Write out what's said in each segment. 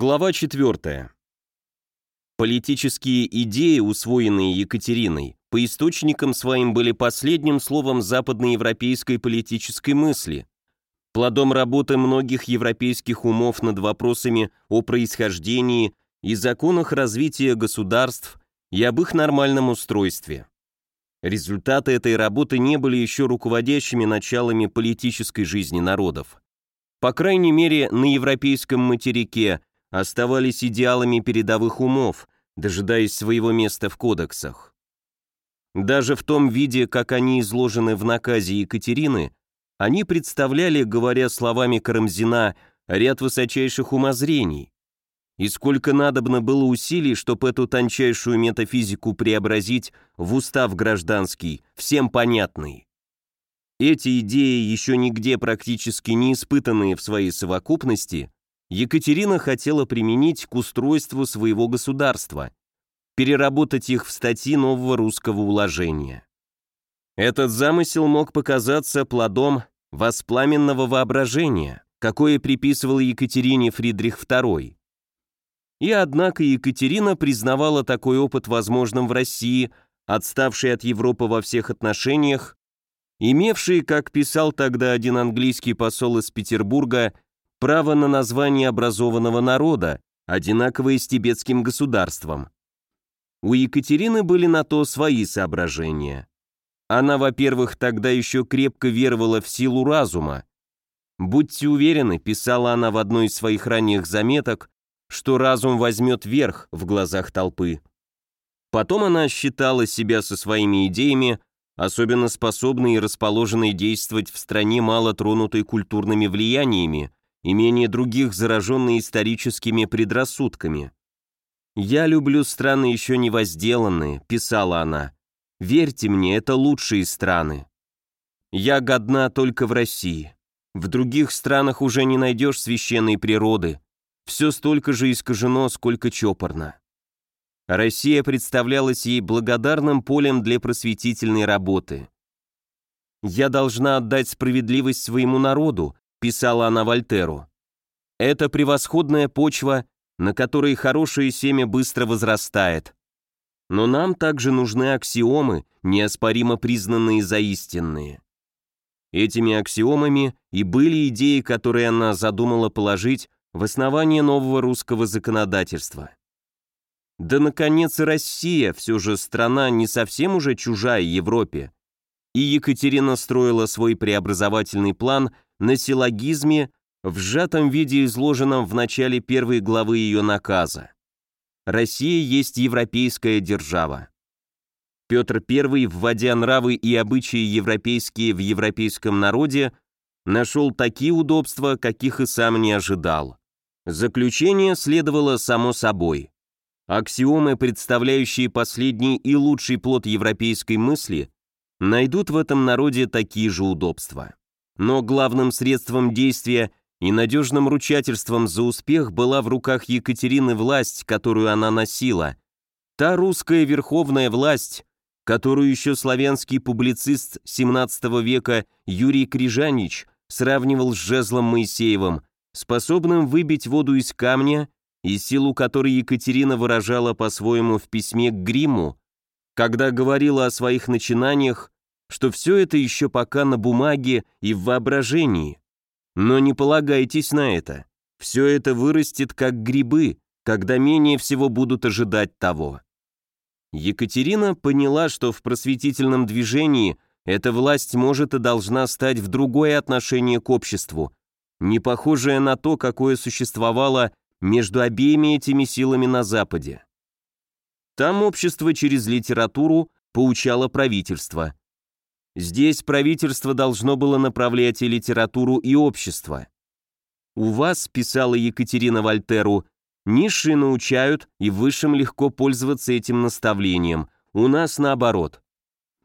Глава 4. Политические идеи, усвоенные Екатериной, по источникам своим были последним словом западноевропейской политической мысли, плодом работы многих европейских умов над вопросами о происхождении и законах развития государств и об их нормальном устройстве. Результаты этой работы не были еще руководящими началами политической жизни народов. По крайней мере, на европейском материке оставались идеалами передовых умов, дожидаясь своего места в кодексах. Даже в том виде, как они изложены в наказе Екатерины, они представляли, говоря словами Карамзина, ряд высочайших умозрений. И сколько надобно было усилий, чтобы эту тончайшую метафизику преобразить в устав гражданский, всем понятный. Эти идеи, еще нигде практически не испытанные в своей совокупности, Екатерина хотела применить к устройству своего государства, переработать их в статьи нового русского уложения. Этот замысел мог показаться плодом воспламенного воображения, какое приписывал Екатерине Фридрих II. И однако Екатерина признавала такой опыт возможным в России, отставшей от Европы во всех отношениях, имевшей, как писал тогда один английский посол из Петербурга, право на название образованного народа, одинаковое с тибетским государством. У Екатерины были на то свои соображения. Она, во-первых, тогда еще крепко веровала в силу разума. «Будьте уверены», — писала она в одной из своих ранних заметок, что разум возьмет верх в глазах толпы. Потом она считала себя со своими идеями особенно способной и расположенной действовать в стране, мало тронутой культурными влияниями, и менее других зараженной историческими предрассудками. «Я люблю страны еще не возделанные», — писала она. «Верьте мне, это лучшие страны. Я годна только в России. В других странах уже не найдешь священной природы. Все столько же искажено, сколько чопорно». Россия представлялась ей благодарным полем для просветительной работы. «Я должна отдать справедливость своему народу», писала она Вольтеру. Это превосходная почва, на которой хорошее семя быстро возрастает. Но нам также нужны аксиомы, неоспоримо признанные за истинные. Этими аксиомами и были идеи, которые она задумала положить в основание нового русского законодательства. Да, наконец, и Россия, все же страна не совсем уже чужая Европе. И Екатерина строила свой преобразовательный план на силлогизме, в сжатом виде изложенном в начале первой главы ее наказа. Россия есть европейская держава. Петр I, вводя нравы и обычаи европейские в европейском народе, нашел такие удобства, каких и сам не ожидал. Заключение следовало само собой. Аксиомы, представляющие последний и лучший плод европейской мысли, найдут в этом народе такие же удобства. Но главным средством действия и надежным ручательством за успех была в руках Екатерины власть, которую она носила. Та русская верховная власть, которую еще славянский публицист XVII века Юрий Крижанич сравнивал с жезлом Моисеевым, способным выбить воду из камня и силу которой Екатерина выражала по-своему в письме к Гриму, когда говорила о своих начинаниях, что все это еще пока на бумаге и в воображении. Но не полагайтесь на это. Все это вырастет как грибы, когда менее всего будут ожидать того. Екатерина поняла, что в просветительном движении эта власть может и должна стать в другое отношение к обществу, не похожее на то, какое существовало между обеими этими силами на Западе. Там общество через литературу поучало правительство. Здесь правительство должно было направлять и литературу, и общество. «У вас», — писала Екатерина Вольтеру, — «низшие научают, и высшим легко пользоваться этим наставлением, у нас наоборот».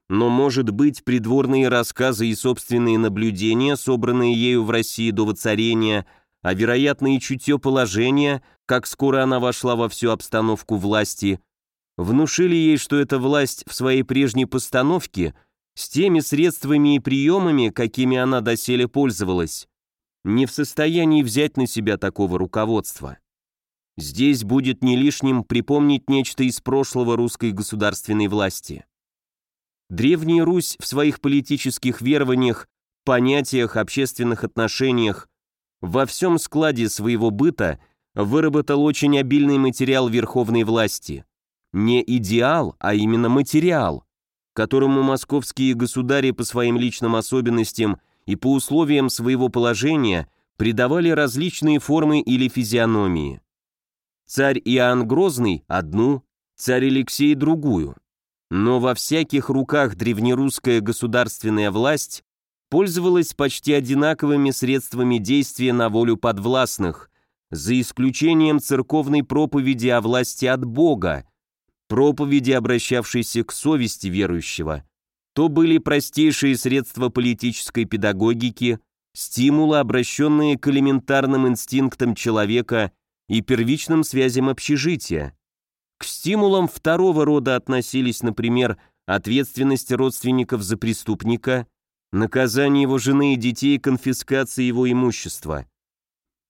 Но, может быть, придворные рассказы и собственные наблюдения, собранные ею в России до воцарения – а вероятно и чутье положения, как скоро она вошла во всю обстановку власти, внушили ей, что эта власть в своей прежней постановке с теми средствами и приемами, какими она доселе пользовалась, не в состоянии взять на себя такого руководства. Здесь будет не лишним припомнить нечто из прошлого русской государственной власти. Древняя Русь в своих политических верованиях, понятиях, общественных отношениях, во всем складе своего быта выработал очень обильный материал верховной власти. Не идеал, а именно материал, которому московские государи по своим личным особенностям и по условиям своего положения придавали различные формы или физиономии. Царь Иоанн Грозный – одну, царь Алексей – другую. Но во всяких руках древнерусская государственная власть пользовалась почти одинаковыми средствами действия на волю подвластных, за исключением церковной проповеди о власти от Бога, проповеди, обращавшейся к совести верующего, то были простейшие средства политической педагогики, стимулы, обращенные к элементарным инстинктам человека и первичным связям общежития. К стимулам второго рода относились, например, ответственность родственников за преступника, наказание его жены и детей, конфискация его имущества.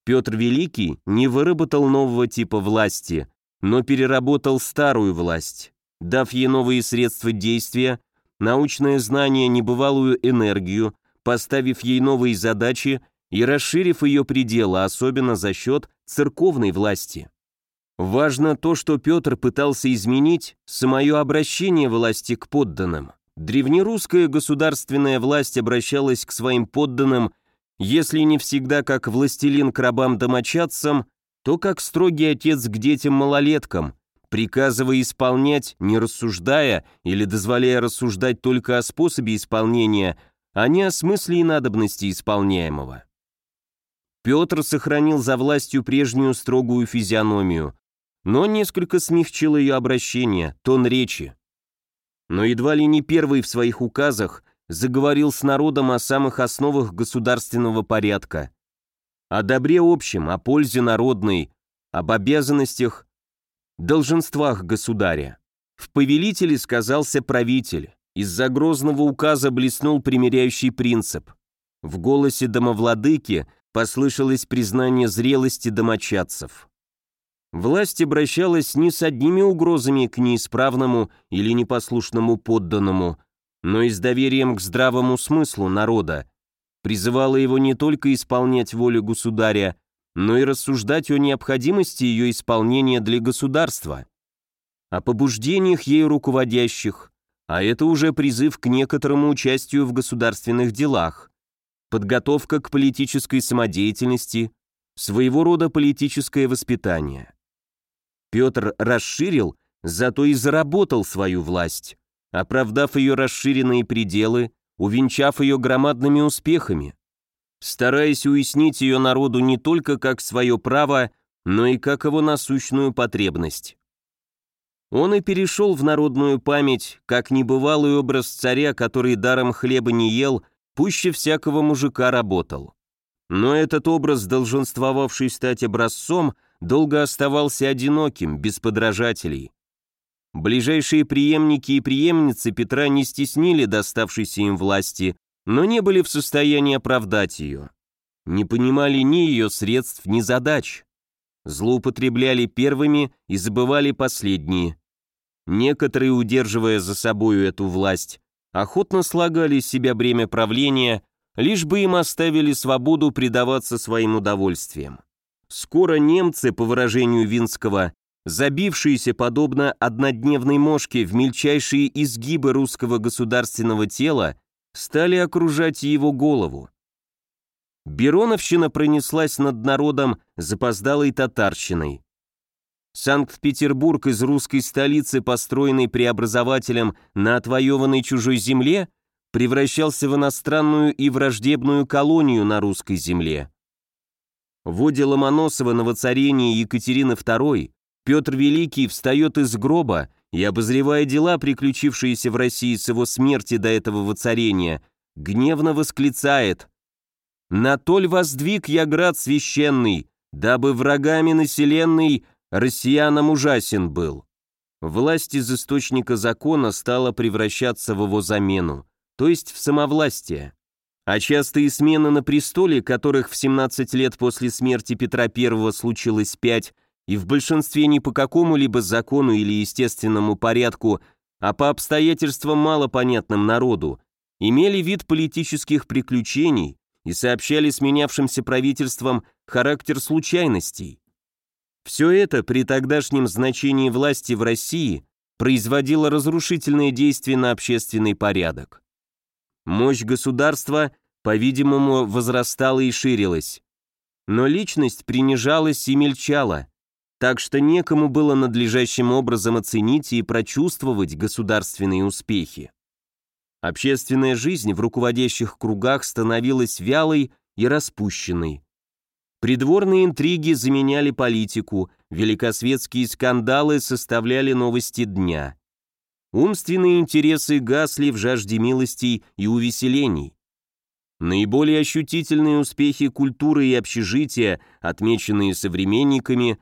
Петр Великий не выработал нового типа власти, но переработал старую власть, дав ей новые средства действия, научное знание, небывалую энергию, поставив ей новые задачи и расширив ее пределы, особенно за счет церковной власти. Важно то, что Петр пытался изменить самое обращение власти к подданным. Древнерусская государственная власть обращалась к своим подданным, если не всегда как властелин к рабам-домочадцам, то как строгий отец к детям-малолеткам, приказывая исполнять, не рассуждая или дозволяя рассуждать только о способе исполнения, а не о смысле и надобности исполняемого. Петр сохранил за властью прежнюю строгую физиономию, но несколько смягчил ее обращение, тон речи. Но едва ли не первый в своих указах заговорил с народом о самых основах государственного порядка, о добре общем, о пользе народной, об обязанностях, долженствах государя. В повелителе сказался правитель, из-за грозного указа блеснул примиряющий принцип. В голосе домовладыки послышалось признание зрелости домочадцев. Власть обращалась не с одними угрозами к неисправному или непослушному подданному, но и с доверием к здравому смыслу народа, призывала его не только исполнять волю государя, но и рассуждать о необходимости ее исполнения для государства, о побуждениях ею руководящих, а это уже призыв к некоторому участию в государственных делах, подготовка к политической самодеятельности, своего рода политическое воспитание. Петр расширил, зато и заработал свою власть, оправдав ее расширенные пределы увенчав ее громадными успехами, стараясь уяснить ее народу не только как свое право, но и как его насущную потребность. Он и перешел в народную память, как небывалый образ царя, который даром хлеба не ел, пуще всякого мужика работал. Но этот образ, долженствовавший стать образцом, долго оставался одиноким, без подражателей. Ближайшие преемники и преемницы Петра не стеснили доставшейся им власти, но не были в состоянии оправдать ее. Не понимали ни ее средств, ни задач. Злоупотребляли первыми и забывали последние. Некоторые, удерживая за собою эту власть, охотно слагали с себя бремя правления, лишь бы им оставили свободу предаваться своим удовольствиям. Скоро немцы, по выражению Винского, забившиеся подобно однодневной мошке в мельчайшие изгибы русского государственного тела, стали окружать его голову. Бероновщина пронеслась над народом запоздалой татарщиной. Санкт-Петербург из русской столицы, построенный преобразователем на отвоеванной чужой земле, превращался в иностранную и враждебную колонию на русской земле. В воде Ломоносова на воцарении Екатерины II Петр Великий встает из гроба и, обозревая дела, приключившиеся в России с его смерти до этого воцарения, гневно восклицает «На толь воздвиг я град священный, дабы врагами населенный россиянам ужасен был». Власть из источника закона стала превращаться в его замену, то есть в самовластие. А частые смены на престоле, которых в 17 лет после смерти Петра I случилось пять, и в большинстве не по какому-либо закону или естественному порядку, а по обстоятельствам малопонятным народу, имели вид политических приключений и сообщали сменявшимся правительствам характер случайностей. Все это при тогдашнем значении власти в России производило разрушительное действие на общественный порядок. Мощь государства, по-видимому, возрастала и ширилась. Но личность принижалась и мельчала, так что некому было надлежащим образом оценить и прочувствовать государственные успехи. Общественная жизнь в руководящих кругах становилась вялой и распущенной. Придворные интриги заменяли политику, великосветские скандалы составляли новости дня. Умственные интересы гасли в жажде милостей и увеселений. Наиболее ощутительные успехи культуры и общежития, отмеченные современниками,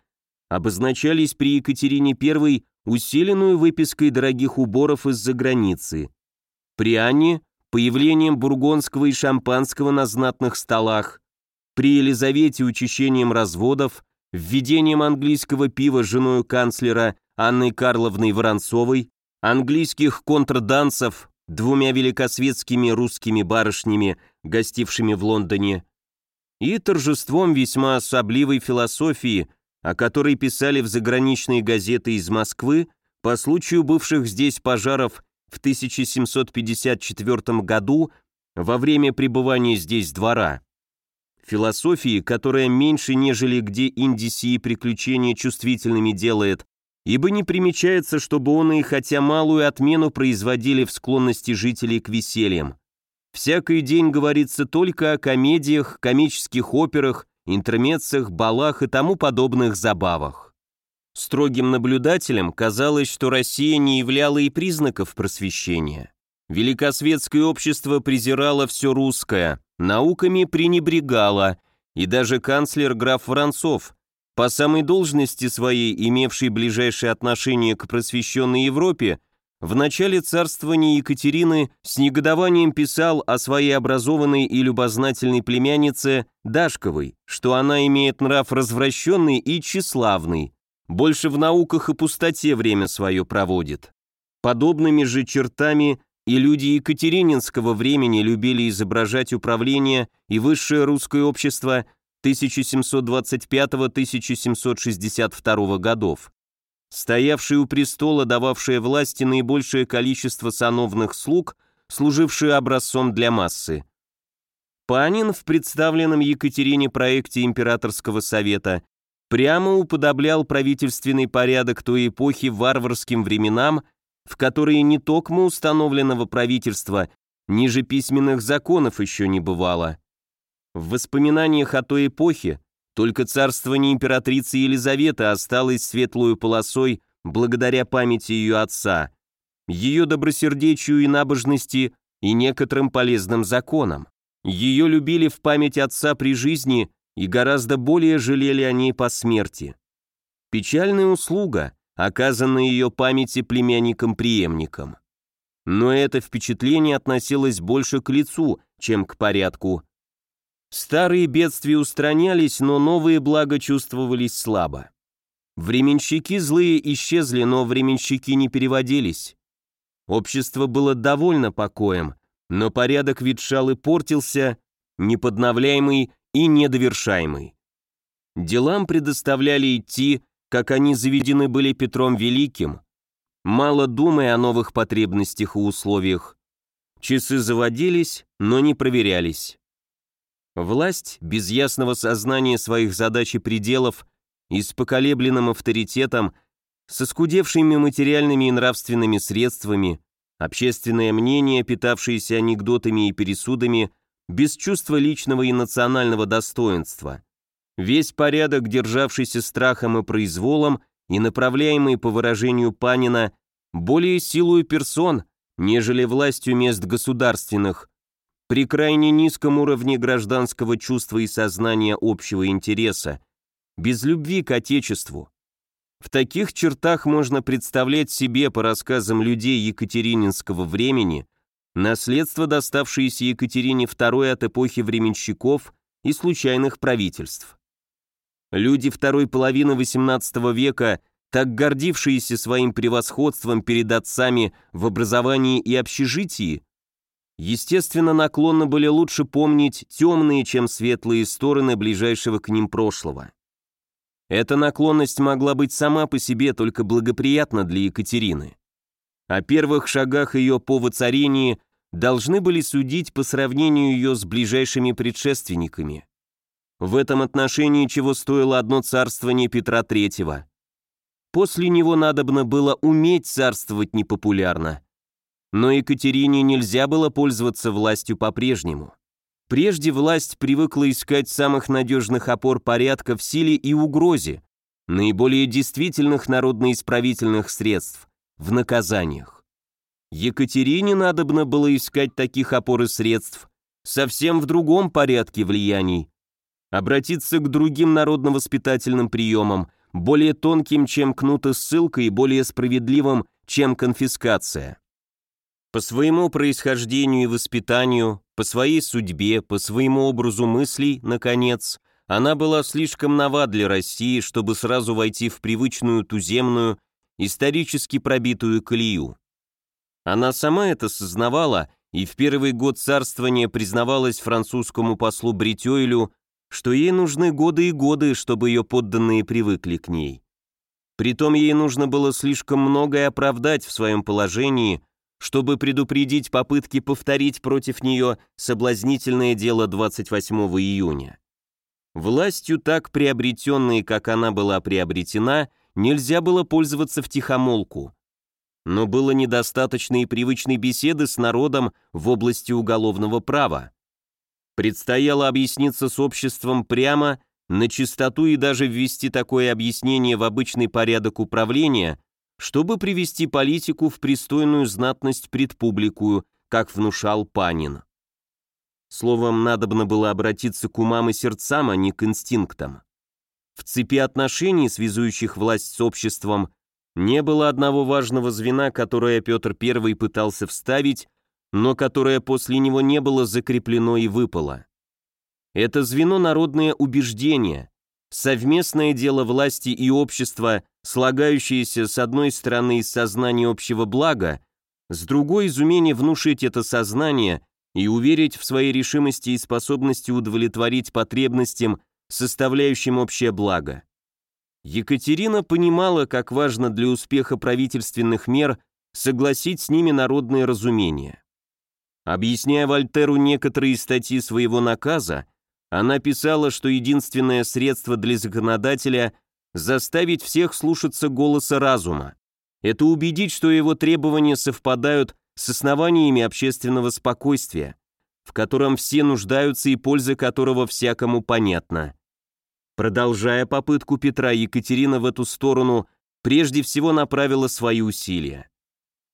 обозначались при Екатерине I усиленную выпиской дорогих уборов из-за границы. При Анне – появлением бургондского и шампанского на знатных столах, при Елизавете учащением разводов, введением английского пива женой канцлера Анной Карловной Воронцовой, английских контрдансов двумя великосветскими русскими барышнями, гостившими в Лондоне, и торжеством весьма особливой философии, о которой писали в заграничные газеты из Москвы по случаю бывших здесь пожаров в 1754 году во время пребывания здесь двора. Философии, которая меньше, нежели где индиси и приключения чувствительными делает, ибо не примечается, чтобы он и хотя малую отмену производили в склонности жителей к весельям. Всякий день говорится только о комедиях, комических операх, интермеццах, балах и тому подобных забавах. Строгим наблюдателям казалось, что Россия не являла и признаков просвещения. Великосветское общество презирало все русское, науками пренебрегало, и даже канцлер граф Воронцов, по самой должности своей, имевший ближайшее отношение к просвещенной Европе, в начале царствования Екатерины с негодованием писал о своей образованной и любознательной племяннице Дашковой, что она имеет нрав развращенный и тщеславный, больше в науках и пустоте время свое проводит. Подобными же чертами и люди Екатерининского времени любили изображать управление и высшее русское общество 1725-1762 годов, стоявшие у престола, дававшие власти наибольшее количество сановных слуг, служившие образцом для массы. Панин в представленном Екатерине проекте Императорского совета прямо уподоблял правительственный порядок той эпохи варварским временам, в которые не токмо установленного правительства, ниже письменных законов еще не бывало. В воспоминаниях о той эпохе только царствование императрицы Елизаветы осталось светлую полосой благодаря памяти ее отца, ее добросердечию и набожности и некоторым полезным законам. Ее любили в память отца при жизни и гораздо более жалели о ней по смерти. Печальная услуга, оказанная ее памяти племянникам-преемникам. Но это впечатление относилось больше к лицу, чем к порядку, Старые бедствия устранялись, но новые блага чувствовались слабо. Временщики злые исчезли, но временщики не переводились. Общество было довольно покоем, но порядок ветшал и портился, неподновляемый и недовершаемый. Делам предоставляли идти, как они заведены были Петром Великим, мало думая о новых потребностях и условиях. Часы заводились, но не проверялись. Власть, без ясного сознания своих задач и пределов и с поколебленным авторитетом, со скудевшими материальными и нравственными средствами, общественное мнение, питавшееся анекдотами и пересудами, без чувства личного и национального достоинства. Весь порядок, державшийся страхом и произволом и направляемый по выражению Панина более силою персон, нежели властью мест государственных, при крайне низком уровне гражданского чувства и сознания общего интереса, без любви к Отечеству. В таких чертах можно представлять себе по рассказам людей Екатерининского времени наследство, доставшееся Екатерине II от эпохи временщиков и случайных правительств. Люди второй половины XVIII века, так гордившиеся своим превосходством перед отцами в образовании и общежитии, естественно, наклонны были лучше помнить темные, чем светлые стороны ближайшего к ним прошлого. Эта наклонность могла быть сама по себе только благоприятна для Екатерины. О первых шагах ее по воцарении должны были судить по сравнению ее с ближайшими предшественниками. В этом отношении чего стоило одно царствование Петра III. После него надобно было уметь царствовать непопулярно. Но Екатерине нельзя было пользоваться властью по-прежнему. Прежде власть привыкла искать самых надежных опор порядка в силе и угрозе, наиболее действительных народно-исправительных средств, в наказаниях. Екатерине надобно было искать таких опор и средств совсем в другом порядке влияний, обратиться к другим народно-воспитательным приемам, более тонким, чем кнутосылка и более справедливым, чем конфискация. По своему происхождению и воспитанию, по своей судьбе, по своему образу мыслей, наконец, она была слишком нова для России, чтобы сразу войти в привычную туземную, исторически пробитую колею. Она сама это сознавала и в первый год царствования признавалась французскому послу Бритёйлю, что ей нужны годы и годы, чтобы ее подданные привыкли к ней. Притом ей нужно было слишком многое оправдать в своем положении, чтобы предупредить попытки повторить против нее соблазнительное дело 28 июня. Властью, так приобретенной, как она была приобретена, нельзя было пользоваться втихомолку. Но было недостаточно и привычной беседы с народом в области уголовного права. Предстояло объясниться с обществом прямо, на чистоту и даже ввести такое объяснение в обычный порядок управления, чтобы привести политику в пристойную знатность пред публикую, как внушал Панин. Словом, надобно было обратиться к умам и сердцам, а не к инстинктам. В цепи отношений, связующих власть с обществом, не было одного важного звена, которое Петр I пытался вставить, но которое после него не было закреплено и выпало. Это звено народное убеждение, совместное дело власти и общества, слагающееся с одной стороны из сознания общего блага, с другой из умения внушить это сознание и уверить в своей решимости и способности удовлетворить потребностям, составляющим общее благо. Екатерина понимала, как важно для успеха правительственных мер согласить с ними народное разумение. Объясняя Вольтеру некоторые статьи своего наказа, она писала, что единственное средство для законодателя – заставить всех слушаться голоса разума. Это убедить, что его требования совпадают с основаниями общественного спокойствия, в котором все нуждаются и польза которого всякому понятна. Продолжая попытку Петра, Екатерина в эту сторону прежде всего направила свои усилия.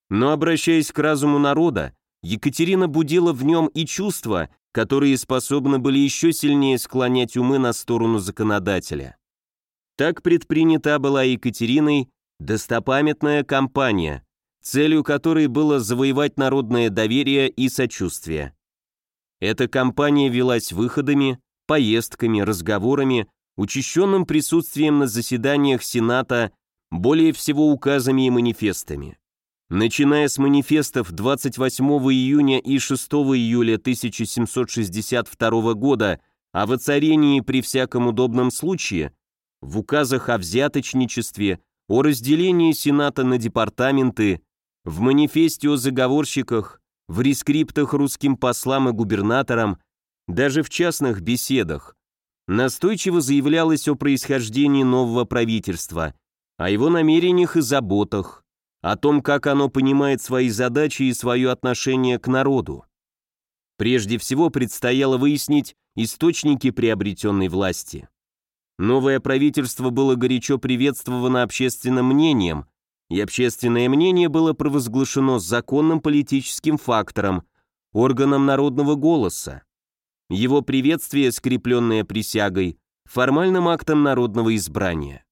Но обращаясь к разуму народа, Екатерина будила в нем и чувства, которые способны были еще сильнее склонять умы на сторону законодателя. Так предпринята была Екатериной достопамятная кампания, целью которой было завоевать народное доверие и сочувствие. Эта кампания велась выходами, поездками, разговорами, учащенным присутствием на заседаниях Сената, более всего указами и манифестами. Начиная с манифестов 28 июня и 6 июля 1762 года о воцарении при всяком удобном случае, в указах о взяточничестве, о разделении Сената на департаменты, в манифесте о заговорщиках, в рескриптах русским послам и губернаторам, даже в частных беседах, настойчиво заявлялось о происхождении нового правительства, о его намерениях и заботах, о том, как оно понимает свои задачи и свое отношение к народу. Прежде всего предстояло выяснить источники приобретенной власти. Новое правительство было горячо приветствовано общественным мнением, и общественное мнение было провозглашено законным политическим фактором, органом народного голоса. Его приветствие, скрепленное присягой, формальным актом народного избрания.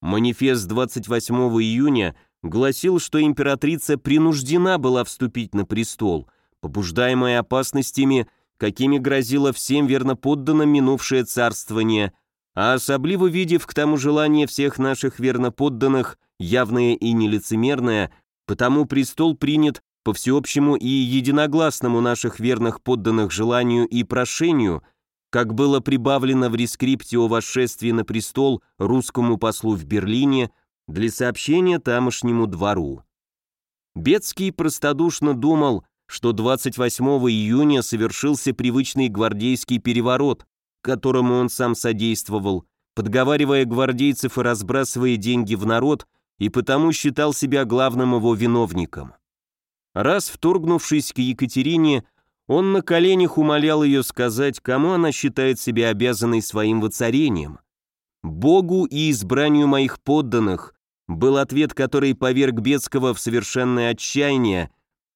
Манифест 28 июня – гласил, что императрица принуждена была вступить на престол, побуждаемая опасностями, какими грозило всем верноподданным минувшее царствование, а особливо видев к тому желание всех наших верноподданных, явное и нелицемерное, потому престол принят по всеобщему и единогласному наших верных подданных желанию и прошению, как было прибавлено в рескрипте о восшествии на престол русскому послу в Берлине для сообщения тамошнему двору. Бецкий простодушно думал, что 28 июня совершился привычный гвардейский переворот, которому он сам содействовал, подговаривая гвардейцев и разбрасывая деньги в народ, и потому считал себя главным его виновником. Раз вторгнувшись к Екатерине, он на коленях умолял ее сказать, кому она считает себя обязанной своим воцарением. «Богу и избранию моих подданных», был ответ, который поверг Бецкого в совершенное отчаяние,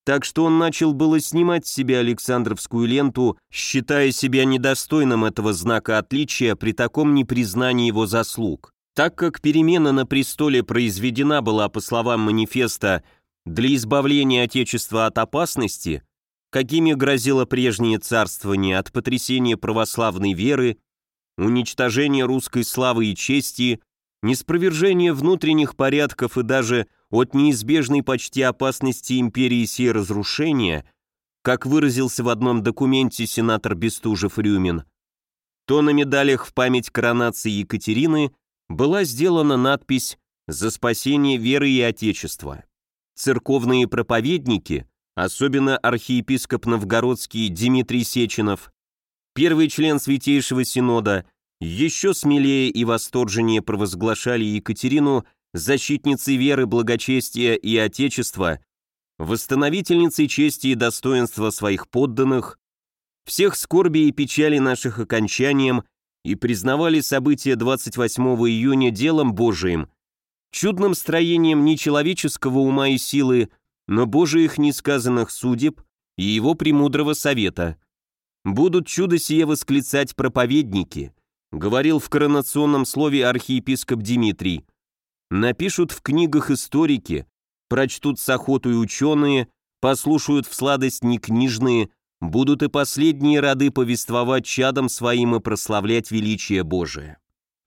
так что он начал было снимать с себя Александровскую ленту, считая себя недостойным этого знака отличия при таком непризнании его заслуг. Так как перемена на престоле произведена была, по словам манифеста, для избавления Отечества от опасности, какими грозило прежнее царствование от потрясения православной веры, уничтожения русской славы и чести, неспровержения внутренних порядков и даже от неизбежной почти опасности империи сей разрушения, как выразился в одном документе сенатор Бестужев-Рюмин, то на медалях в память коронации Екатерины была сделана надпись «За спасение веры и Отечества». Церковные проповедники, особенно архиепископ новгородский Дмитрий Сеченов, первый член Святейшего Синода, еще смелее и восторженнее провозглашали Екатерину защитницей веры, благочестия и Отечества, восстановительницей чести и достоинства своих подданных, всех скорби и печали наших окончанием и признавали события 28 июня делом Божиим, чудным строением не человеческого ума и силы, но Божиих несказанных судеб и его премудрого совета. Будут чудо сие восклицать проповедники, говорил в коронационном слове архиепископ Дмитрий. Напишут в книгах историки, прочтут с охотой ученые, послушают в сладость некнижные, будут и последние роды повествовать чадом своим и прославлять величие Божие.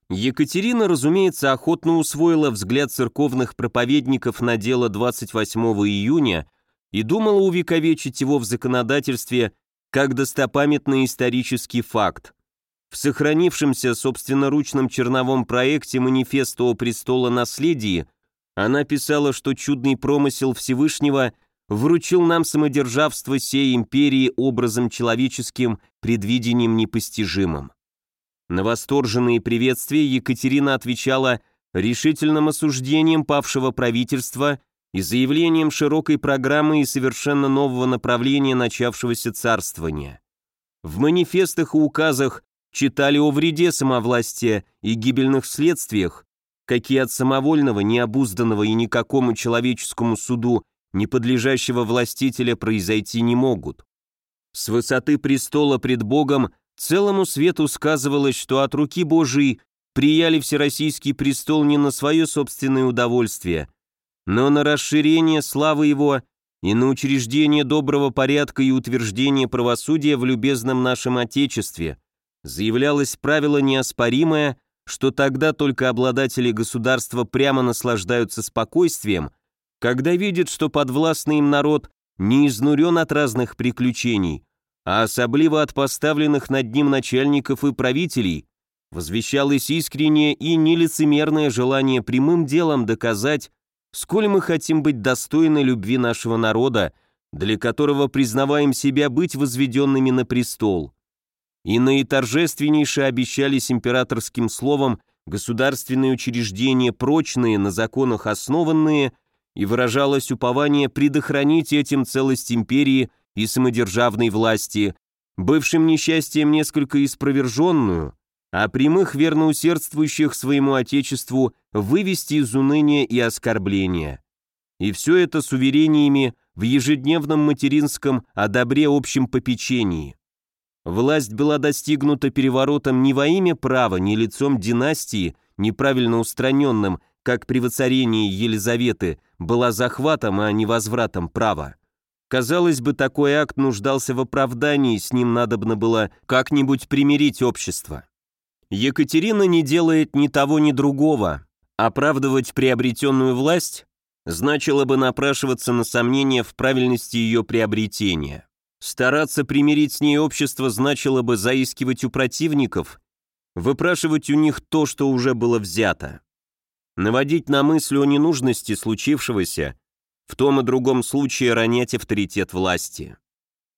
Екатерина, разумеется, охотно усвоила взгляд церковных проповедников на дело 28 июня и думала увековечить его в законодательстве как достопамятный исторический факт. В сохранившемся собственноручном черновом проекте манифеста о престола наследии она писала, что чудный промысел Всевышнего вручил нам самодержавство сей империи образом человеческим, предвидением непостижимым. На восторженные приветствия Екатерина отвечала решительным осуждением павшего правительства и заявлением широкой программы и совершенно нового направления начавшегося царствования. В манифестах и указах читали о вреде самовластия и гибельных следствиях, какие от самовольного, необузданного и никакому человеческому суду не подлежащего властителя произойти не могут. С высоты престола пред Богом Целому свету сказывалось, что от руки Божией прияли Всероссийский престол не на свое собственное удовольствие, но на расширение славы его и на учреждение доброго порядка и утверждение правосудия в любезном нашем Отечестве, заявлялось правило неоспоримое, что тогда только обладатели государства прямо наслаждаются спокойствием, когда видят, что подвластный им народ не изнурен от разных приключений, а особливо от поставленных над ним начальников и правителей, возвещалось искреннее и нелицемерное желание прямым делом доказать, сколь мы хотим быть достойны любви нашего народа, для которого признаваем себя быть возведенными на престол. И наиторжественнейше обещались императорским словом государственные учреждения прочные, на законах основанные, и выражалось упование предохранить этим целость империи и самодержавной власти, бывшим несчастьем несколько испроверженную, а прямых верноусердствующих своему Отечеству вывести из уныния и оскорбления. И все это с уверениями в ежедневном материнском о добре общем попечении. Власть была достигнута переворотом не во имя права, не лицом династии, неправильно устраненным, как при воцарении Елизаветы, была захватом, а не возвратом права. Казалось бы, такой акт нуждался в оправдании, с ним надобно было как-нибудь примирить общество. Екатерина не делает ни того, ни другого. Оправдывать приобретенную власть значило бы напрашиваться на сомнения в правильности ее приобретения. Стараться примирить с ней общество значило бы заискивать у противников, выпрашивать у них то, что уже было взято. Наводить на мысль о ненужности случившегося, в том и другом случае ронять авторитет власти.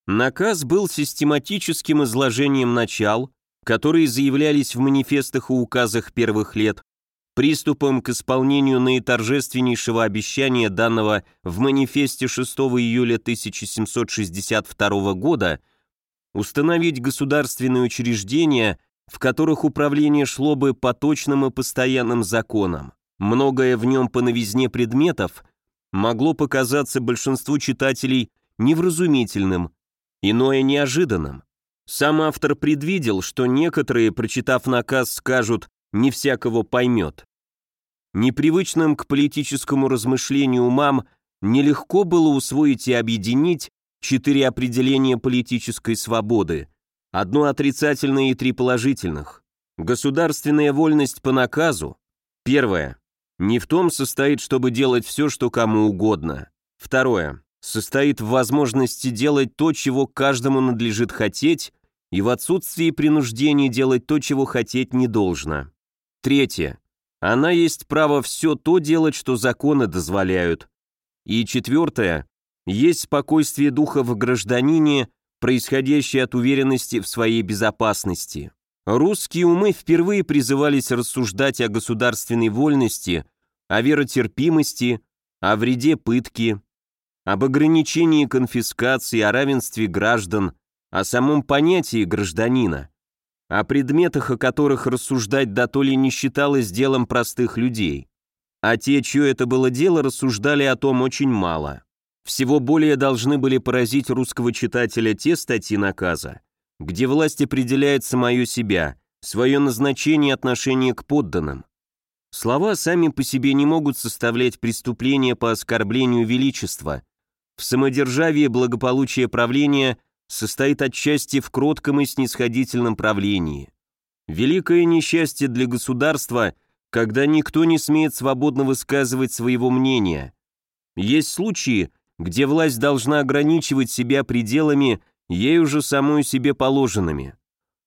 Наказ был систематическим изложением начал, которые заявлялись в манифестах и указах первых лет, приступом к исполнению наиторжественнейшего обещания данного в манифесте 6 июля 1762 года установить государственные учреждения, в которых управление шло бы по точным и постоянным законам. Многое в нем по новизне предметов могло показаться большинству читателей невразумительным, иное неожиданным. Сам автор предвидел, что некоторые, прочитав наказ, скажут «не всякого поймет». Непривычным к политическому размышлению умам нелегко было усвоить и объединить четыре определения политической свободы, одно отрицательное и три положительных. Государственная вольность по наказу. Первое. Не в том состоит, чтобы делать все, что кому угодно. Второе. Состоит в возможности делать то, чего каждому надлежит хотеть, и в отсутствии принуждения делать то, чего хотеть не должно. Третье. Она есть право все то делать, что законы дозволяют. И четвертое. Есть спокойствие духа в гражданине, происходящее от уверенности в своей безопасности. Русские умы впервые призывались рассуждать о государственной вольности, о веротерпимости, о вреде пытки, об ограничении конфискации, о равенстве граждан, о самом понятии гражданина, о предметах, о которых рассуждать да то ли не считалось делом простых людей. А те, чье это было дело, рассуждали о том очень мало. Всего более должны были поразить русского читателя те статьи наказа, где власть определяет самое себя, свое назначение и отношение к подданным. Слова сами по себе не могут составлять преступление по оскорблению величества. В самодержавии благополучие правления – состоит отчасти в кротком и снисходительном правлении. Великое несчастье для государства, когда никто не смеет свободно высказывать своего мнения. Есть случаи, где власть должна ограничивать себя пределами, ей уже самой себе положенными.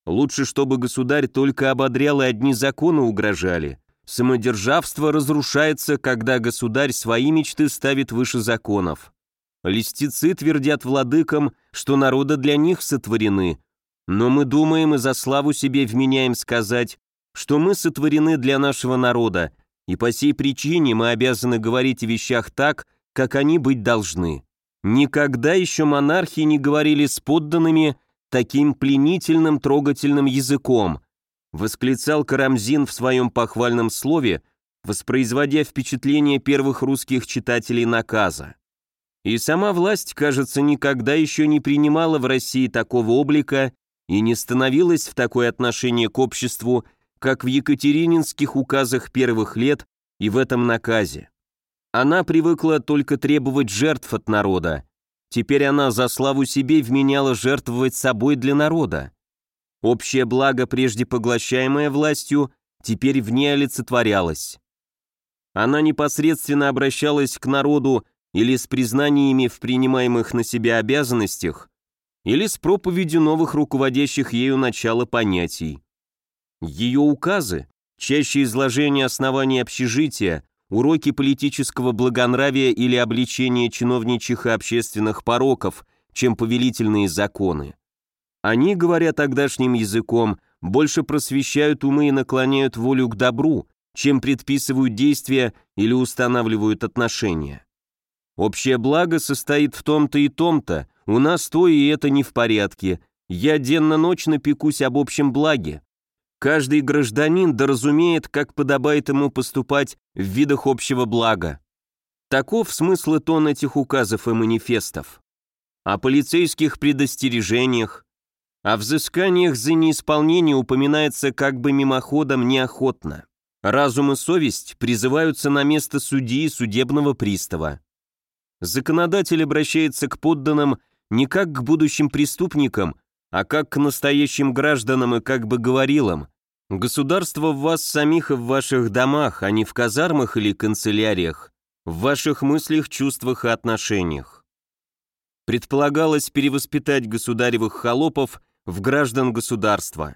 Лучше, чтобы государь только ободрял и одни законы угрожали. Самодержавство разрушается, когда государь свои мечты ставит выше законов. Листицы твердят владыкам, что народы для них сотворены, но мы думаем и за славу себе вменяем сказать, что мы сотворены для нашего народа, и по сей причине мы обязаны говорить о вещах так, как они быть должны. Никогда еще монархи не говорили с подданными таким пленительным трогательным языком, восклицал Карамзин в своем похвальном слове, воспроизводя впечатление первых русских читателей наказа. И сама власть, кажется, никогда еще не принимала в России такого облика и не становилась в такое отношение к обществу, как в екатерининских указах первых лет и в этом наказе. Она привыкла только требовать жертв от народа. Теперь она за славу себе вменяла жертвовать собой для народа. Общее благо, прежде поглощаемое властью, теперь в ней олицетворялось. Она непосредственно обращалась к народу или с признаниями в принимаемых на себя обязанностях, или с проповедью новых руководящих ею начала понятий. Ее указы, чаще изложение оснований общежития, уроки политического благонравия или обличение чиновничьих и общественных пороков, чем повелительные законы. Они, говоря тогдашним языком, больше просвещают умы и наклоняют волю к добру, чем предписывают действия или устанавливают отношения. Общее благо состоит в том-то и том-то, у нас то и это не в порядке, я денно-ночно пекусь об общем благе. Каждый гражданин доразумеет, как подобает ему поступать в видах общего блага. Таков смысл и тон этих указов и манифестов. О полицейских предостережениях, о взысканиях за неисполнение упоминается как бы мимоходом неохотно. Разум и совесть призываются на место судьи и судебного пристава. Законодатель обращается к подданным не как к будущим преступникам, а как к настоящим гражданам и как бы говорил им, Государство в вас самих и в ваших домах, а не в казармах или канцеляриях, в ваших мыслях, чувствах и отношениях. Предполагалось перевоспитать государевых холопов в граждан государства.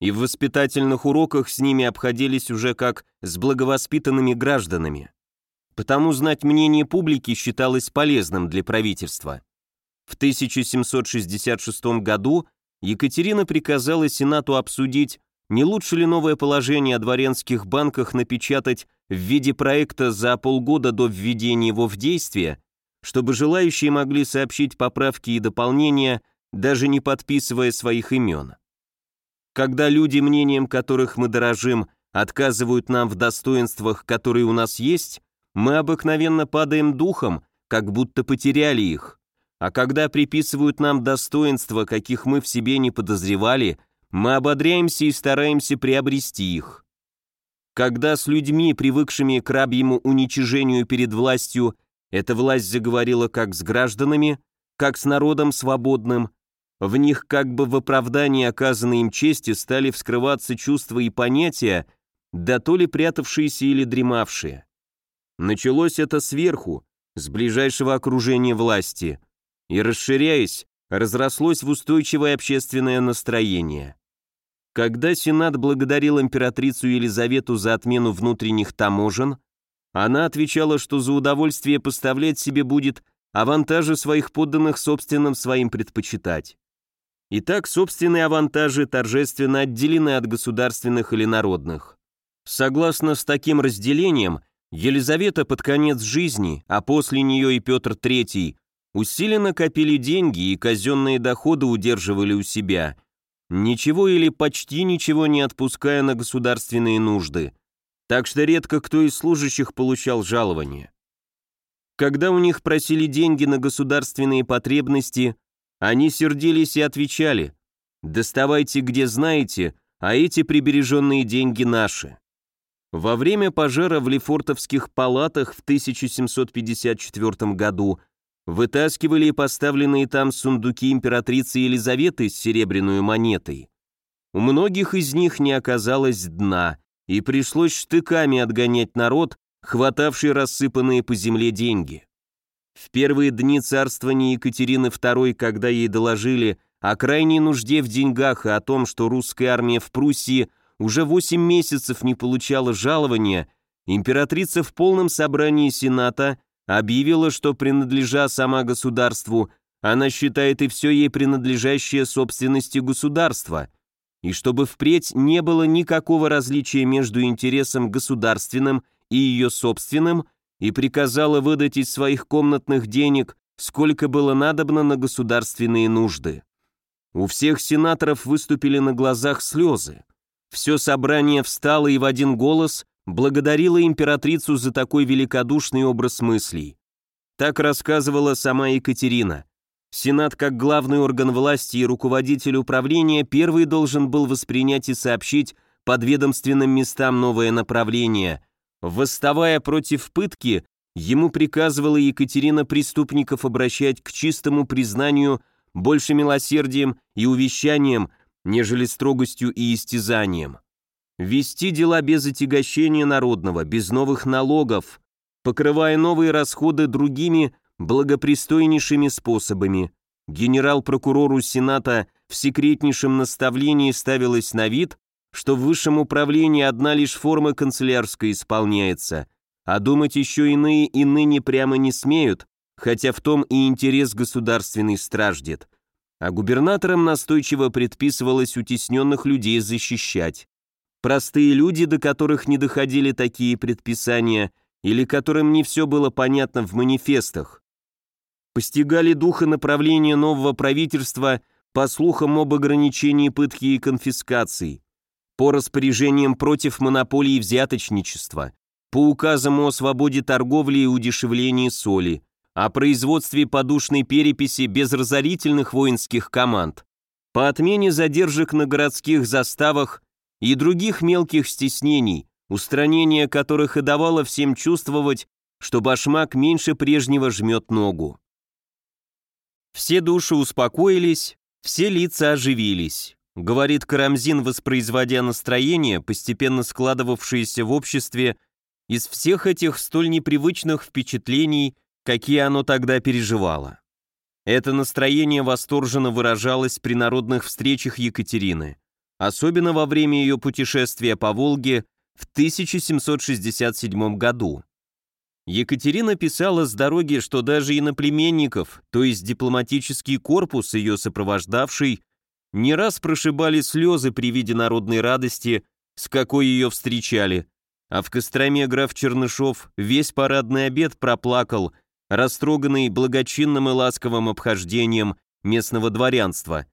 И в воспитательных уроках с ними обходились уже как с благовоспитанными гражданами. Потому знать мнение публики считалось полезным для правительства. В 1766 году Екатерина приказала Сенату обсудить не лучше ли новое положение о дворянских банках напечатать в виде проекта за полгода до введения его в действие, чтобы желающие могли сообщить поправки и дополнения, даже не подписывая своих имен? Когда люди, мнением которых мы дорожим, отказывают нам в достоинствах, которые у нас есть, мы обыкновенно падаем духом, как будто потеряли их. А когда приписывают нам достоинства, каких мы в себе не подозревали, мы ободряемся и стараемся приобрести их. Когда с людьми, привыкшими к рабьему уничижению перед властью, эта власть заговорила как с гражданами, как с народом свободным, в них как бы в оправдании оказанной им чести стали вскрываться чувства и понятия, да то ли прятавшиеся или дремавшие. Началось это сверху, с ближайшего окружения власти, и, расширяясь, разрослось в устойчивое общественное настроение. Когда Сенат благодарил императрицу Елизавету за отмену внутренних таможен, она отвечала, что за удовольствие поставлять себе будет авантажи своих подданных собственным своим предпочитать. Итак, собственные авантажи торжественно отделены от государственных или народных. Согласно с таким разделением, Елизавета под конец жизни, а после нее и Петр III, усиленно копили деньги и казенные доходы удерживали у себя, ничего или почти ничего не отпуская на государственные нужды, так что редко кто из служащих получал жалование. Когда у них просили деньги на государственные потребности, они сердились и отвечали «доставайте где знаете, а эти прибереженные деньги наши». Во время пожара в Лефортовских палатах в 1754 году вытаскивали поставленные там сундуки императрицы Елизаветы с серебряной монетой. У многих из них не оказалось дна, и пришлось штыками отгонять народ, хватавший рассыпанные по земле деньги. В первые дни царствования Екатерины II, когда ей доложили о крайней нужде в деньгах и о том, что русская армия в Пруссии уже 8 месяцев не получала жалования, императрица в полном собрании Сената объявила, что, принадлежа сама государству, она считает и все ей принадлежащее собственности государства, и чтобы впредь не было никакого различия между интересом государственным и ее собственным, и приказала выдать из своих комнатных денег, сколько было надобно на государственные нужды. У всех сенаторов выступили на глазах слезы. Все собрание встало и в один голос благодарила императрицу за такой великодушный образ мыслей. Так рассказывала сама Екатерина. Сенат, как главный орган власти и руководитель управления, первый должен был воспринять и сообщить подведомственным местам новое направление. Восставая против пытки, ему приказывала Екатерина преступников обращать к чистому признанию больше милосердием и увещанием, нежели строгостью и истязанием. Вести дела без отягощения народного, без новых налогов, покрывая новые расходы другими благопристойнейшими способами. Генерал-прокурору Сената в секретнейшем наставлении ставилось на вид, что в высшем управлении одна лишь форма канцелярская исполняется, а думать еще иные и ныне прямо не смеют, хотя в том и интерес государственный страждет. А губернаторам настойчиво предписывалось утесненных людей защищать. Простые люди, до которых не доходили такие предписания, или которым не все было понятно в манифестах, постигали духа направления нового правительства по слухам об ограничении пытки и конфискаций, по распоряжениям против монополии взяточничества, по указам о свободе торговли и удешевлении соли, о производстве подушной переписи без разорительных воинских команд, по отмене задержек на городских заставах и других мелких стеснений, устранение которых и давало всем чувствовать, что башмак меньше прежнего жмет ногу. Все души успокоились, все лица оживились. говорит Карамзин, воспроизводя настроение, постепенно складывавшееся в обществе из всех этих столь непривычных впечатлений, какие оно тогда переживало. Это настроение восторженно выражалось при народных встречах Екатерины, особенно во время ее путешествия по Волге в 1767 году. Екатерина писала с дороги, что даже иноплеменников, то есть дипломатический корпус, ее сопровождавший, не раз прошибали слезы при виде народной радости, с какой ее встречали, а в Костроме граф Чернышов весь парадный обед проплакал, растроганный благочинным и ласковым обхождением местного дворянства,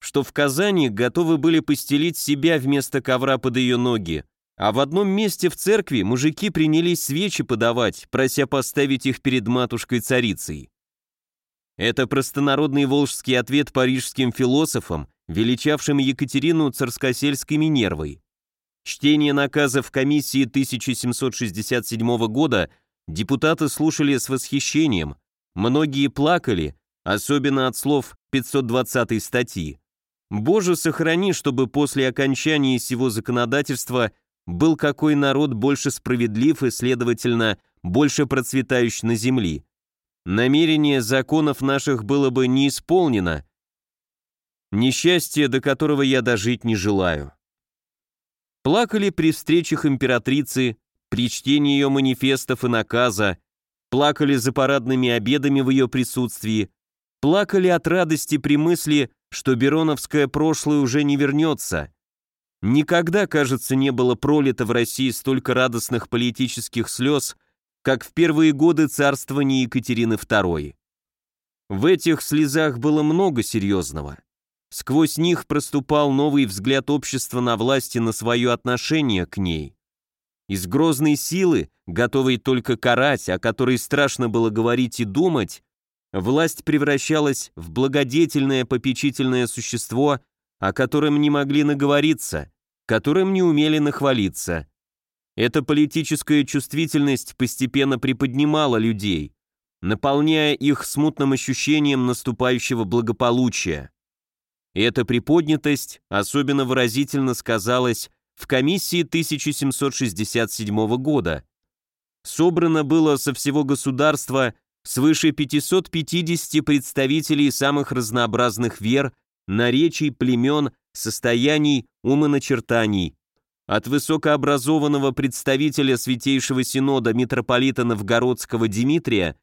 что в Казани готовы были постелить себя вместо ковра под ее ноги, а в одном месте в церкви мужики принялись свечи подавать, прося поставить их перед матушкой-царицей. Это простонародный волжский ответ парижским философам, величавшим Екатерину царскосельской Минервой. Чтение наказов комиссии 1767 года депутаты слушали с восхищением, многие плакали, особенно от слов 520 статьи. «Боже, сохрани, чтобы после окончания сего законодательства – был какой народ больше справедлив и, следовательно, больше процветающий на земли. Намерение законов наших было бы не исполнено, несчастье, до которого я дожить не желаю. Плакали при встречах императрицы, при чтении ее манифестов и наказа, плакали за парадными обедами в ее присутствии, плакали от радости при мысли, что Бероновское прошлое уже не вернется, Никогда, кажется, не было пролито в России столько радостных политических слез, как в первые годы царствования Екатерины II. В этих слезах было много серьезного. Сквозь них проступал новый взгляд общества на власти на свое отношение к ней. Из грозной силы, готовой только карать, о которой страшно было говорить и думать, власть превращалась в благодетельное попечительное существо, о котором не могли наговориться, которым не умели нахвалиться. Эта политическая чувствительность постепенно приподнимала людей, наполняя их смутным ощущением наступающего благополучия. Эта приподнятость особенно выразительно сказалась в комиссии 1767 года. Собрано было со всего государства свыше 550 представителей самых разнообразных вер, наречий, племен, состояний, умоначертаний. От высокообразованного представителя Святейшего Синода митрополита Новгородского Дмитрия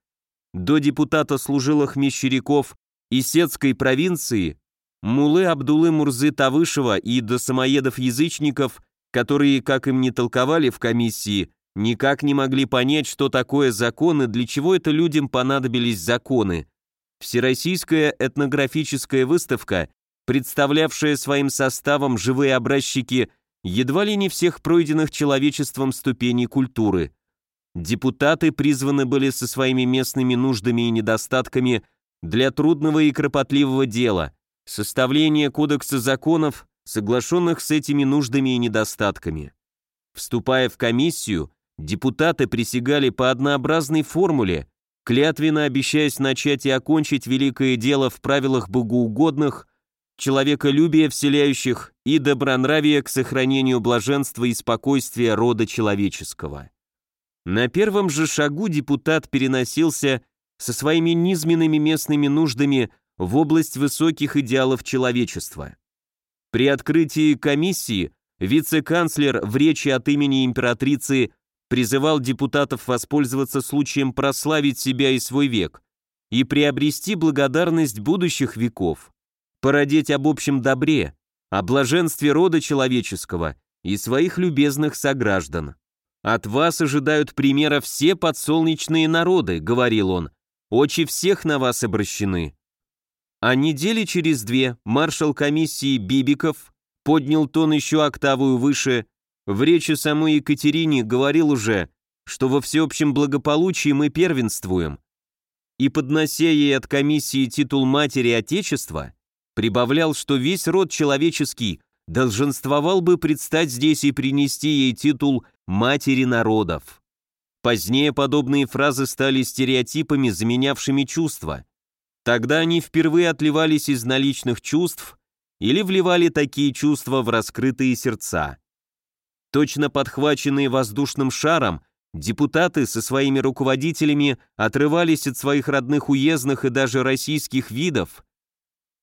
до депутата служилых мещеряков Исетской провинции, мулы Абдулы Мурзы Тавышева и до самоедов-язычников, которые, как им не толковали в комиссии, никак не могли понять, что такое законы, для чего это людям понадобились законы. Всероссийская этнографическая выставка представлявшая своим составом живые образчики едва ли не всех пройденных человечеством ступеней культуры. Депутаты призваны были со своими местными нуждами и недостатками для трудного и кропотливого дела, составления кодекса законов, соглашенных с этими нуждами и недостатками. Вступая в комиссию, депутаты присягали по однообразной формуле, клятвенно обещаясь начать и окончить великое дело в правилах богоугодных, человеколюбия вселяющих и добронравия к сохранению блаженства и спокойствия рода человеческого. На первом же шагу депутат переносился со своими низменными местными нуждами в область высоких идеалов человечества. При открытии комиссии вице-канцлер в речи от имени императрицы призывал депутатов воспользоваться случаем прославить себя и свой век и приобрести благодарность будущих веков породеть об общем добре, о блаженстве рода человеческого и своих любезных сограждан. «От вас ожидают примера все подсолнечные народы», — говорил он, «очи всех на вас обращены». А недели через две маршал комиссии Бибиков поднял тон еще октавую выше, в речи самой Екатерине говорил уже, что во всеобщем благополучии мы первенствуем, и поднося ей от комиссии титул матери Отечества, прибавлял, что весь род человеческий долженствовал бы предстать здесь и принести ей титул «матери народов». Позднее подобные фразы стали стереотипами, заменявшими чувства. Тогда они впервые отливались из наличных чувств или вливали такие чувства в раскрытые сердца. Точно подхваченные воздушным шаром, депутаты со своими руководителями отрывались от своих родных уездных и даже российских видов.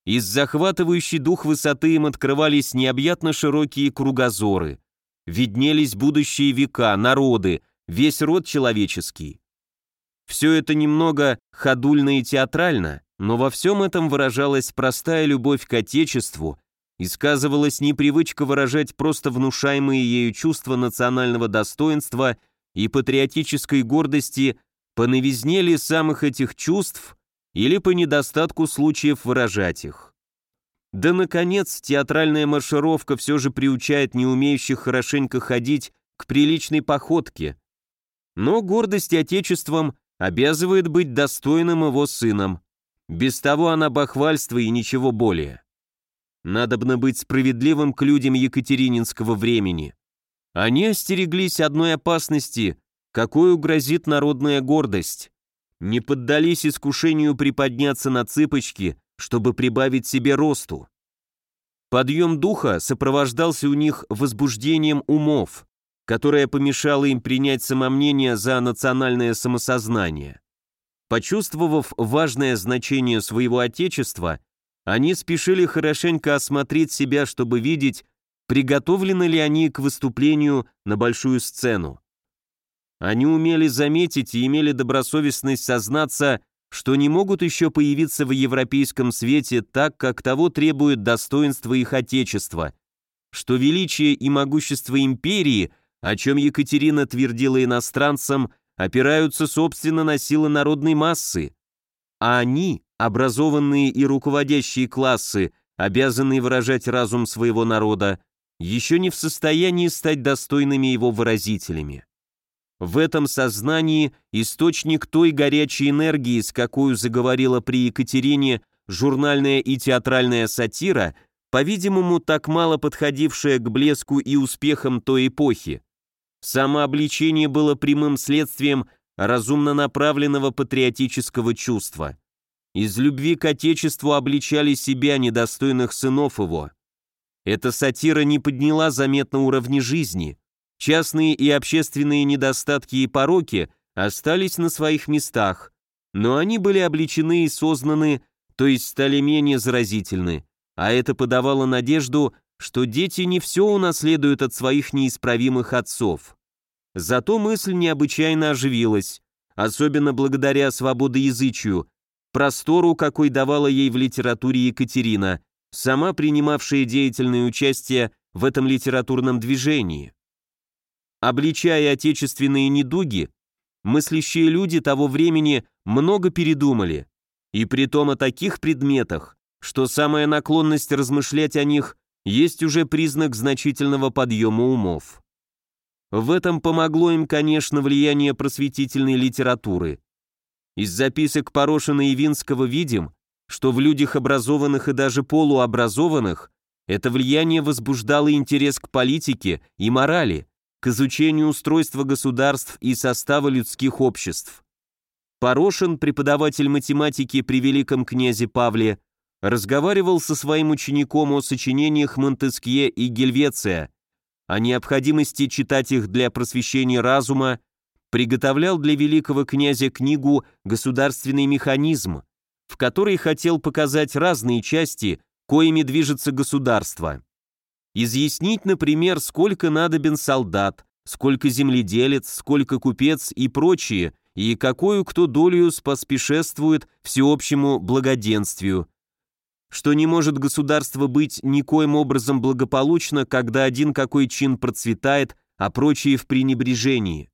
Из захватывающей дух высоты им открывались необъятно широкие кругозоры. Виднелись будущие века, народы, весь род человеческий. Все это немного ходульно и театрально, но во всем этом выражалась простая любовь к Отечеству и сказывалась непривычка выражать просто внушаемые ею чувства национального достоинства и патриотической гордости по новизне ли самых этих чувств или по недостатку случаев выражать их. Да, наконец, театральная маршировка все же приучает не умеющих хорошенько ходить к приличной походке. Но гордость Отечеством обязывает быть достойным его сыном. Без того она бахвальство и ничего более. Надобно быть справедливым к людям екатерининского времени. Они остереглись одной опасности, какую грозит народная гордость. Не поддались искушению приподняться на цыпочки, чтобы прибавить себе росту. Подъем духа сопровождался у них возбуждением умов, которое помешало им принять самомнение за национальное самосознание. Почувствовав важное значение своего отечества, они спешили хорошенько осмотреть себя, чтобы видеть, приготовлены ли они к выступлению на большую сцену. Они умели заметить и имели добросовестность сознаться, что не могут еще появиться в европейском свете так, как того требует достоинство их отечества, что величие и могущество империи, о чем Екатерина твердила иностранцам, опираются, собственно, на силы народной массы, а они, образованные и руководящие классы, обязанные выражать разум своего народа, еще не в состоянии стать достойными его выразителями. В этом сознании источник той горячей энергии, с какой заговорила при Екатерине журнальная и театральная сатира, по-видимому, так мало подходившая к блеску и успехам той эпохи. Самообличение было прямым следствием разумно направленного патриотического чувства. Из любви к Отечеству обличали себя недостойных сынов его. Эта сатира не подняла заметно уровни жизни. Частные и общественные недостатки и пороки остались на своих местах, но они были обличены и сознаны, то есть стали менее заразительны, а это подавало надежду, что дети не все унаследуют от своих неисправимых отцов. Зато мысль необычайно оживилась, особенно благодаря свободоязычию, простору, какой давала ей в литературе Екатерина, сама принимавшая деятельное участие в этом литературном движении. Обличая отечественные недуги, мыслящие люди того времени много передумали, и при том о таких предметах, что самая наклонность размышлять о них есть уже признак значительного подъема умов. В этом помогло им, конечно, влияние просветительной литературы. Из записок Порошина и Винского видим, что в людях образованных и даже полуобразованных это влияние возбуждало интерес к политике и морали, к изучению устройства государств и состава людских обществ. Порошин, преподаватель математики при великом князе Павле, разговаривал со своим учеником о сочинениях Монтескье и Гельвеция, о необходимости читать их для просвещения разума, приготовлял для великого князя книгу «Государственный механизм», в которой хотел показать разные части, коими движется государство. Изъяснить, например, сколько надобен солдат, сколько земледелец, сколько купец и прочие, и какую кто долю споспешествует всеобщему благоденствию, что не может государство быть никоим образом благополучно, когда один какой чин процветает, а прочие в пренебрежении.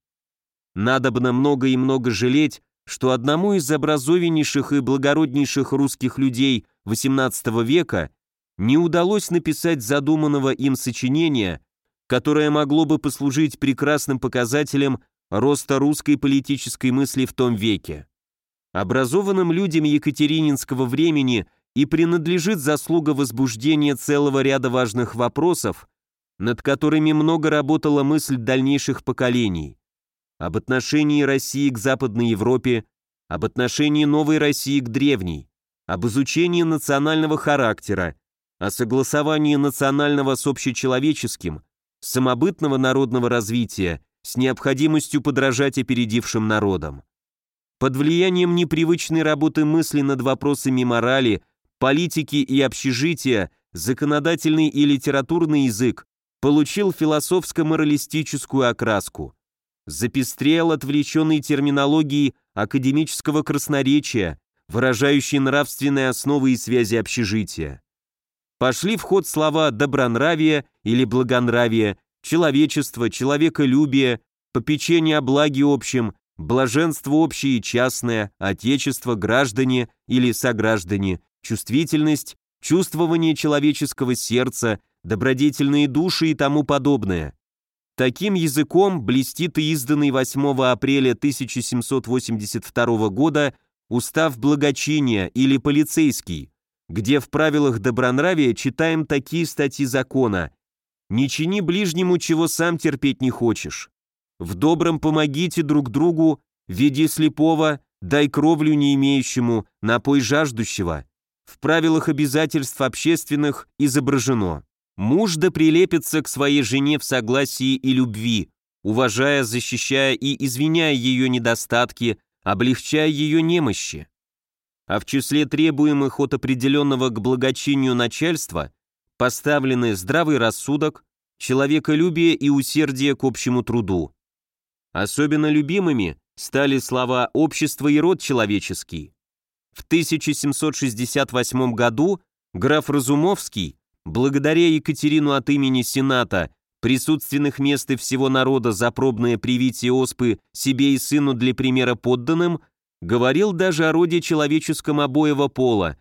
Надобно много и много жалеть, что одному из образованнейших и благороднейших русских людей XVIII века не удалось написать задуманного им сочинения, которое могло бы послужить прекрасным показателем роста русской политической мысли в том веке. Образованным людям Екатерининского времени и принадлежит заслуга возбуждения целого ряда важных вопросов, над которыми много работала мысль дальнейших поколений. Об отношении России к Западной Европе, об отношении новой России к древней, об изучении национального характера, о согласовании национального с общечеловеческим, самобытного народного развития с необходимостью подражать опередившим народам. Под влиянием непривычной работы мысли над вопросами морали, политики и общежития законодательный и литературный язык получил философско-моралистическую окраску. Запестрел отвлеченной терминологией академического красноречия, выражающей нравственные основы и связи общежития. Пошли в ход слова «добронравие» или «благонравие», «человечество», «человеколюбие», «попечение о благе общем», «блаженство общее и частное», «отечество», «граждане» или «сограждане», «чувствительность», «чувствование человеческого сердца», «добродетельные души» и тому подобное. Таким языком блестит и изданный 8 апреля 1782 года устав благочиния или полицейский, где в правилах добронравия читаем такие статьи закона «Не чини ближнему, чего сам терпеть не хочешь», «В добром помогите друг другу, веди слепого, дай кровлю не имеющему, напой жаждущего», в правилах обязательств общественных изображено. Муж да прилепится к своей жене в согласии и любви, уважая, защищая и извиняя ее недостатки, облегчая ее немощи. А в числе требуемых от определенного к благочинию начальства поставлены здравый рассудок, человеколюбие и усердие к общему труду. Особенно любимыми стали слова «общество и род человеческий». В 1768 году граф Разумовский благодаря Екатерину от имени Сената, присутственных мест и всего народа за пробное привитие оспы себе и сыну для примера подданным, говорил даже о роде человеческом обоего пола,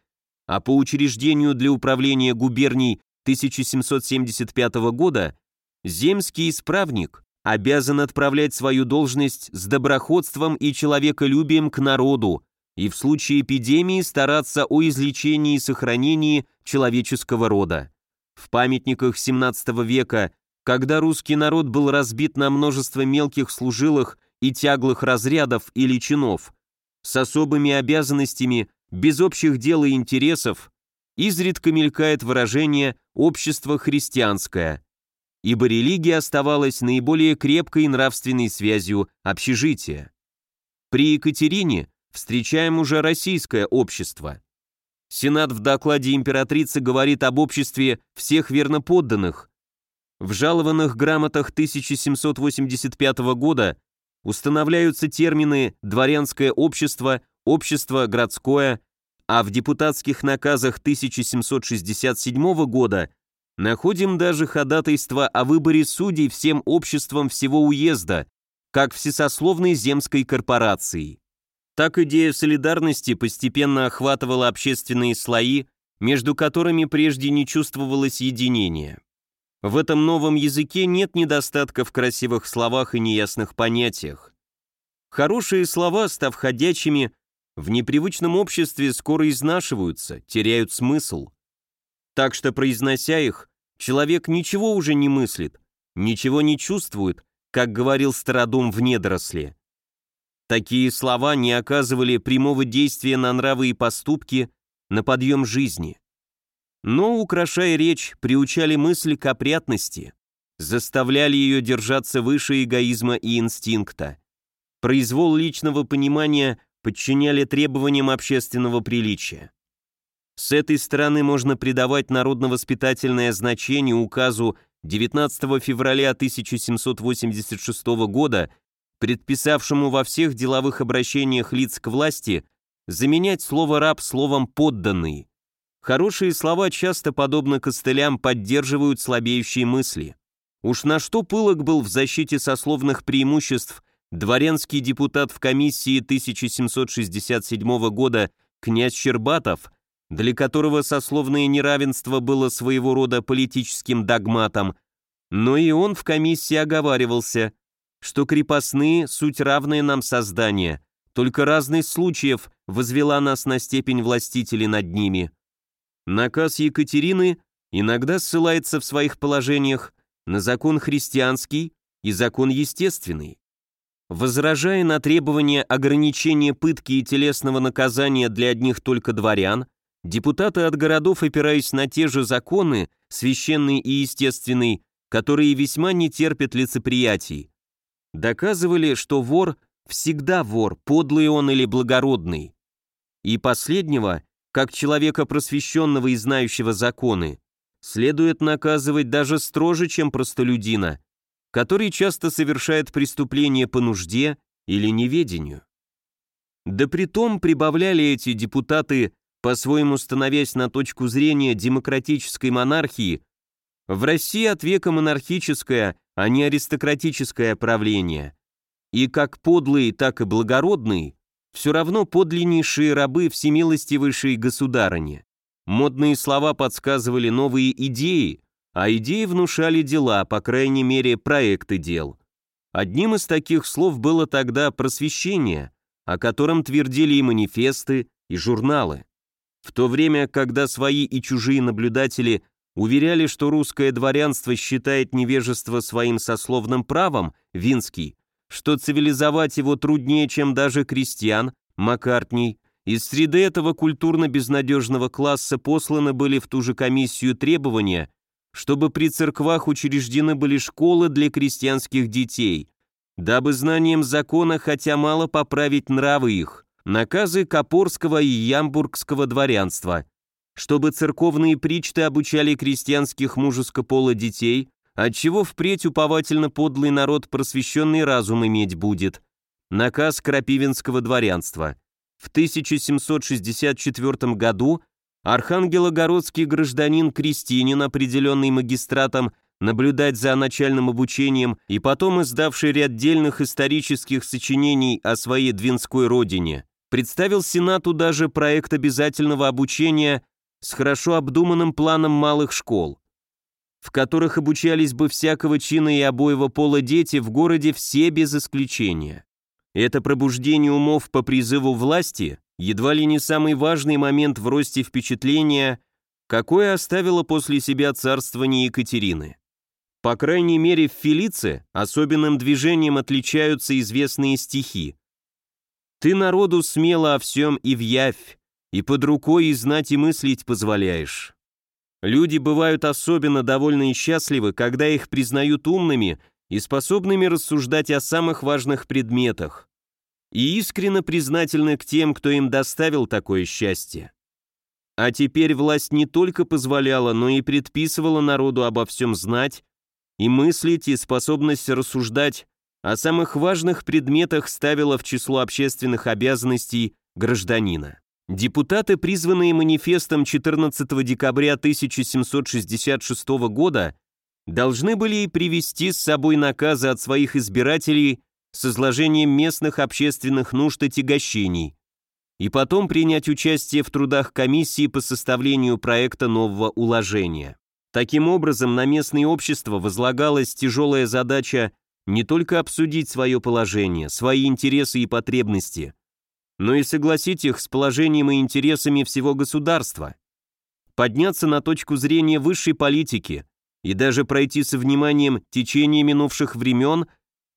а по учреждению для управления губерний 1775 года земский исправник обязан отправлять свою должность с доброходством и человеколюбием к народу, и в случае эпидемии стараться о излечении и сохранении человеческого рода. В памятниках XVII века, когда русский народ был разбит на множество мелких служилых и тяглых разрядов или чинов, с особыми обязанностями, без общих дел и интересов, изредка мелькает выражение «общество христианское», ибо религия оставалась наиболее крепкой нравственной связью общежития. При Екатерине встречаем уже российское общество. Сенат в докладе императрицы говорит об обществе всех верноподданных. В жалованных грамотах 1785 года устанавливаются термины «дворянское общество», «общество городское», а в депутатских наказах 1767 года находим даже ходатайство о выборе судей всем обществом всего уезда, как всесословной земской корпорации. Так идея солидарности постепенно охватывала общественные слои, между которыми прежде не чувствовалось единения. В этом новом языке нет недостатка в красивых словах и неясных понятиях. Хорошие слова, став ходячими, в непривычном обществе скоро изнашиваются, теряют смысл. Так что, произнося их, человек ничего уже не мыслит, ничего не чувствует, как говорил стародум в недоросле. Такие слова не оказывали прямого действия на нравы и поступки, на подъем жизни. Но, украшая речь, приучали мысль к опрятности, заставляли ее держаться выше эгоизма и инстинкта. Произвол личного понимания подчиняли требованиям общественного приличия. С этой стороны можно придавать народно-воспитательное значение указу 19 февраля 1786 года предписавшему во всех деловых обращениях лиц к власти заменять слово «раб» словом «подданный». Хорошие слова часто, подобно костылям, поддерживают слабеющие мысли. Уж на что пылок был в защите сословных преимуществ дворянский депутат в комиссии 1767 года князь Щербатов, для которого сословное неравенство было своего рода политическим догматом, но и он в комиссии оговаривался – что крепостные — суть равные нам создания, только разных случаев возвела нас на степень властителей над ними. Наказ Екатерины иногда ссылается в своих положениях на закон христианский и закон естественный. Возражая на требование ограничения пытки и телесного наказания для одних только дворян, депутаты от городов, опираясь на те же законы, священный и естественный, которые весьма не терпят лицеприятий, доказывали, что вор всегда вор, подлый он или благородный. И последнего, как человека просвещенного и знающего законы, следует наказывать даже строже, чем простолюдина, который часто совершает преступления по нужде или неведению. Да притом прибавляли эти депутаты, по-своему становясь на точку зрения демократической монархии, в России от века монархическое, а не аристократическое правление. И как подлые, так и благородные, все равно подлиннейшие рабы всемилостивейшей государыне. Модные слова подсказывали новые идеи, а идеи внушали дела, по крайней мере, проекты дел. Одним из таких слов было тогда просвещение, о котором твердили и манифесты, и журналы. В то время, когда свои и чужие наблюдатели уверяли, что русское дворянство считает невежество своим сословным правом, Винский, что цивилизовать его труднее, чем даже крестьян, Маккартни, из среды этого культурно-безнадежного класса посланы были в ту же комиссию требования, чтобы при церквах учреждены были школы для крестьянских детей, дабы знанием закона хотя мало поправить нравы их, наказы Копорского и Ямбургского дворянства, чтобы церковные причты обучали крестьянских мужеско пола детей, отчего впредь уповательно подлый народ просвещенный разум иметь будет. Наказ Крапивинского дворянства. В 1764 году архангелогородский гражданин Крестинин, определенный магистратом, наблюдать за начальным обучением и потом издавший ряд дельных исторических сочинений о своей двинской родине, представил Сенату даже проект обязательного обучения с хорошо обдуманным планом малых школ в которых обучались бы всякого чина и обоего пола дети в городе все без исключения. Это пробуждение умов по призыву власти едва ли не самый важный момент в росте впечатления, какое оставило после себя царствование Екатерины. По крайней мере, в Фелице особенным движением отличаются известные стихи. «Ты народу смело о всем и в явь, и под рукой и знать и мыслить позволяешь. Люди бывают особенно довольны и счастливы, когда их признают умными и способными рассуждать о самых важных предметах, и искренне признательны к тем, кто им доставил такое счастье. А теперь власть не только позволяла, но и предписывала народу обо всем знать, и мыслить, и способность рассуждать о самых важных предметах ставила в число общественных обязанностей гражданина. Депутаты, призванные манифестом 14 декабря 1766 года, должны были привести с собой наказы от своих избирателей с изложением местных общественных нужд и тягощений, и потом принять участие в трудах комиссии по составлению проекта нового уложения. Таким образом, на местное общество возлагалась тяжелая задача не только обсудить свое положение, свои интересы и потребности – но и согласить их с положением и интересами всего государства, подняться на точку зрения высшей политики и даже пройти со вниманием течение минувших времен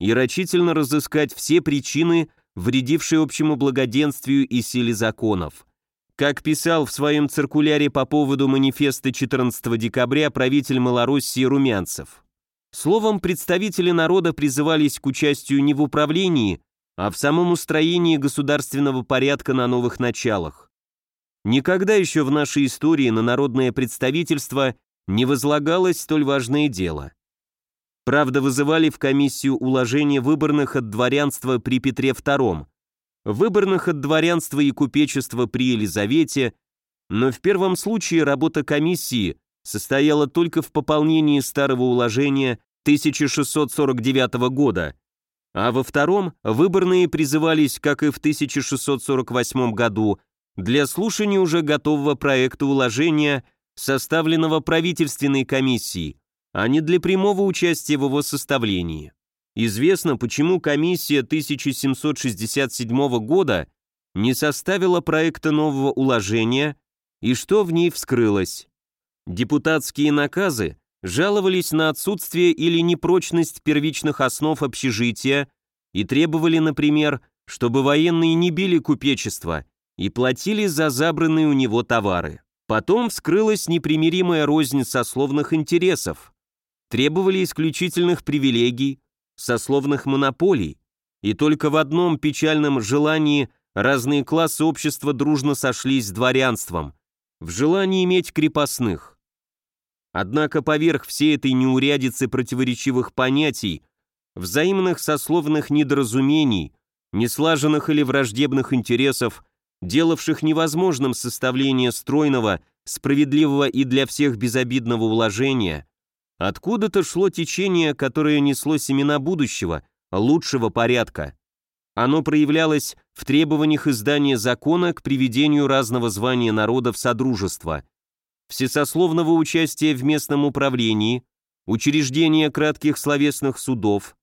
и рачительно разыскать все причины, вредившие общему благоденствию и силе законов. Как писал в своем циркуляре по поводу манифеста 14 декабря правитель Малороссии Румянцев. Словом, представители народа призывались к участию не в управлении, а в самом устроении государственного порядка на новых началах. Никогда еще в нашей истории на народное представительство не возлагалось столь важное дело. Правда, вызывали в комиссию уложения выборных от дворянства при Петре II, выборных от дворянства и купечества при Елизавете, но в первом случае работа комиссии состояла только в пополнении старого уложения 1649 года – а во втором выборные призывались, как и в 1648 году, для слушания уже готового проекта уложения, составленного правительственной комиссией, а не для прямого участия в его составлении. Известно, почему комиссия 1767 года не составила проекта нового уложения и что в ней вскрылось. Депутатские наказы жаловались на отсутствие или непрочность первичных основ общежития и требовали, например, чтобы военные не били купечество и платили за забранные у него товары. Потом вскрылась непримиримая рознь сословных интересов. Требовали исключительных привилегий, сословных монополий, и только в одном печальном желании разные классы общества дружно сошлись с дворянством, в желании иметь крепостных. Однако поверх всей этой неурядицы противоречивых понятий, взаимных сословных недоразумений, неслаженных или враждебных интересов, делавших невозможным составление стройного, справедливого и для всех безобидного уложения, откуда-то шло течение, которое несло семена будущего, лучшего порядка. Оно проявлялось в требованиях издания закона к приведению разного звания народов Содружества, всесословного участия в местном управлении, учреждения кратких словесных судов,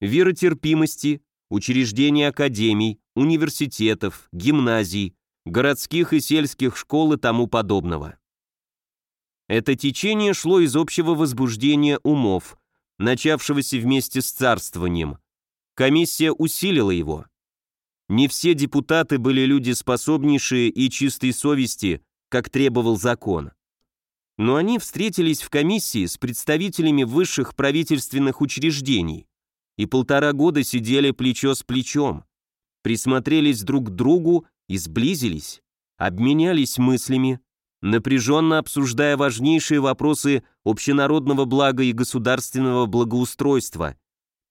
веротерпимости, учреждения академий, университетов, гимназий, городских и сельских школ и тому подобного. Это течение шло из общего возбуждения умов, начавшегося вместе с царствованием. Комиссия усилила его. Не все депутаты были люди способнейшие и чистой совести, как требовал закон. Но они встретились в комиссии с представителями высших правительственных учреждений и полтора года сидели плечо с плечом присмотрелись друг к другу и сблизились, обменялись мыслями, напряженно обсуждая важнейшие вопросы общенародного блага и государственного благоустройства,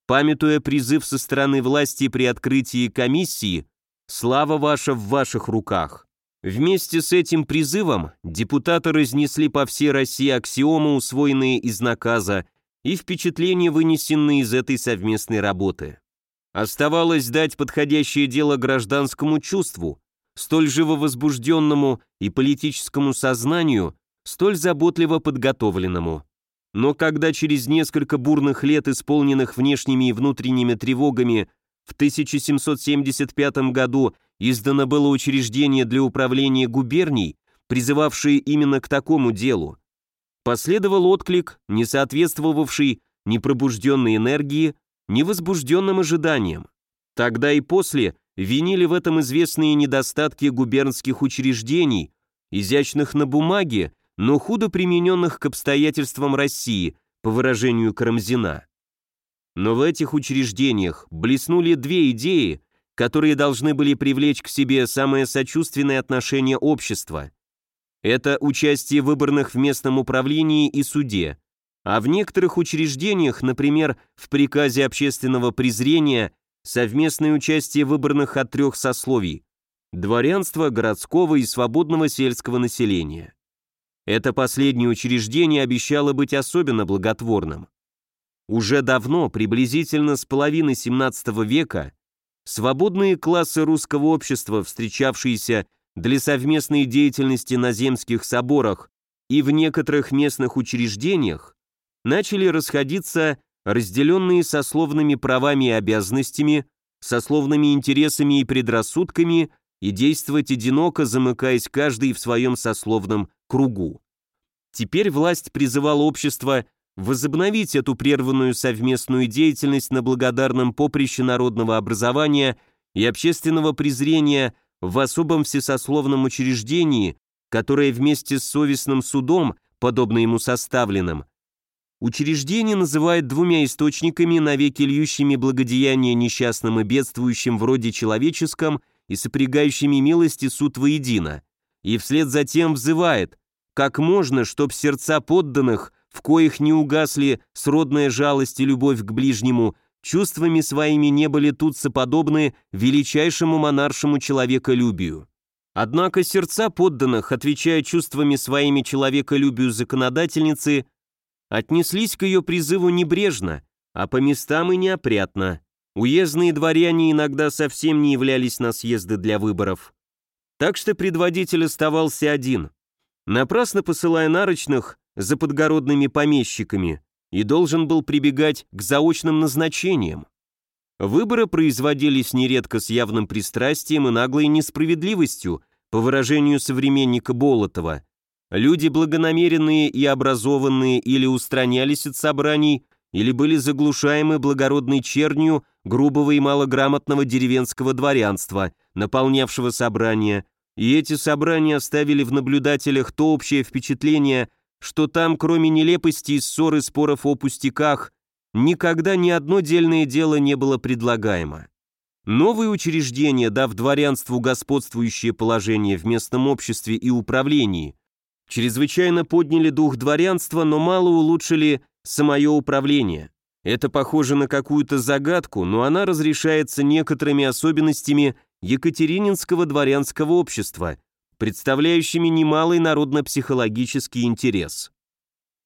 памятуя призыв со стороны власти при открытии комиссии «Слава ваша в ваших руках». Вместе с этим призывом депутаты разнесли по всей России аксиомы, усвоенные из наказа, и впечатления, вынесенные из этой совместной работы. Оставалось дать подходящее дело гражданскому чувству, столь живо возбужденному и политическому сознанию, столь заботливо подготовленному. Но когда через несколько бурных лет, исполненных внешними и внутренними тревогами, в 1775 году издано было учреждение для управления губерний, призывавшее именно к такому делу, последовал отклик, не соответствовавший ни пробужденной энергии, невозбужденным ожиданием. Тогда и после винили в этом известные недостатки губернских учреждений, изящных на бумаге, но худо примененных к обстоятельствам России, по выражению Карамзина. Но в этих учреждениях блеснули две идеи, которые должны были привлечь к себе самое сочувственное отношение общества. Это участие выборных в местном управлении и суде, а в некоторых учреждениях, например, в приказе общественного презрения, совместное участие выборных от трех сословий – дворянства, городского и свободного сельского населения. Это последнее учреждение обещало быть особенно благотворным. Уже давно, приблизительно с половины XVII века, свободные классы русского общества, встречавшиеся для совместной деятельности на земских соборах и в некоторых местных учреждениях, начали расходиться разделенные сословными правами и обязанностями, сословными интересами и предрассудками и действовать одиноко, замыкаясь каждый в своем сословном кругу. Теперь власть призывала общество возобновить эту прерванную совместную деятельность на благодарном поприще народного образования и общественного презрения в особом всесословном учреждении, которое вместе с совестным судом, подобно ему составленным, Учреждение называет двумя источниками, навеки льющими благодеяние несчастным и бедствующим вроде человеческом и сопрягающими милости суд воедино, и вслед за тем взывает, как можно, чтоб сердца подданных, в коих не угасли сродная жалость и любовь к ближнему, чувствами своими не были тут соподобны величайшему монаршему человеколюбию. Однако сердца подданных, отвечая чувствами своими человеколюбию законодательницы, отнеслись к ее призыву небрежно, а по местам и неопрятно. Уездные дворяне иногда совсем не являлись на съезды для выборов. Так что предводитель оставался один, напрасно посылая нарочных за подгородными помещиками, и должен был прибегать к заочным назначениям. Выборы производились нередко с явным пристрастием и наглой несправедливостью, по выражению современника Болотова, Люди благонамеренные и образованные или устранялись от собраний, или были заглушаемы благородной чернью грубого и малограмотного деревенского дворянства, наполнявшего собрания, и эти собрания оставили в наблюдателях то общее впечатление, что там, кроме нелепости и ссор и споров о пустяках, никогда ни одно дельное дело не было предлагаемо. Новые учреждения, дав дворянству господствующее положение в местном обществе и управлении, чрезвычайно подняли дух дворянства, но мало улучшили самое управление. Это похоже на какую-то загадку, но она разрешается некоторыми особенностями Екатерининского дворянского общества, представляющими немалый народно-психологический интерес.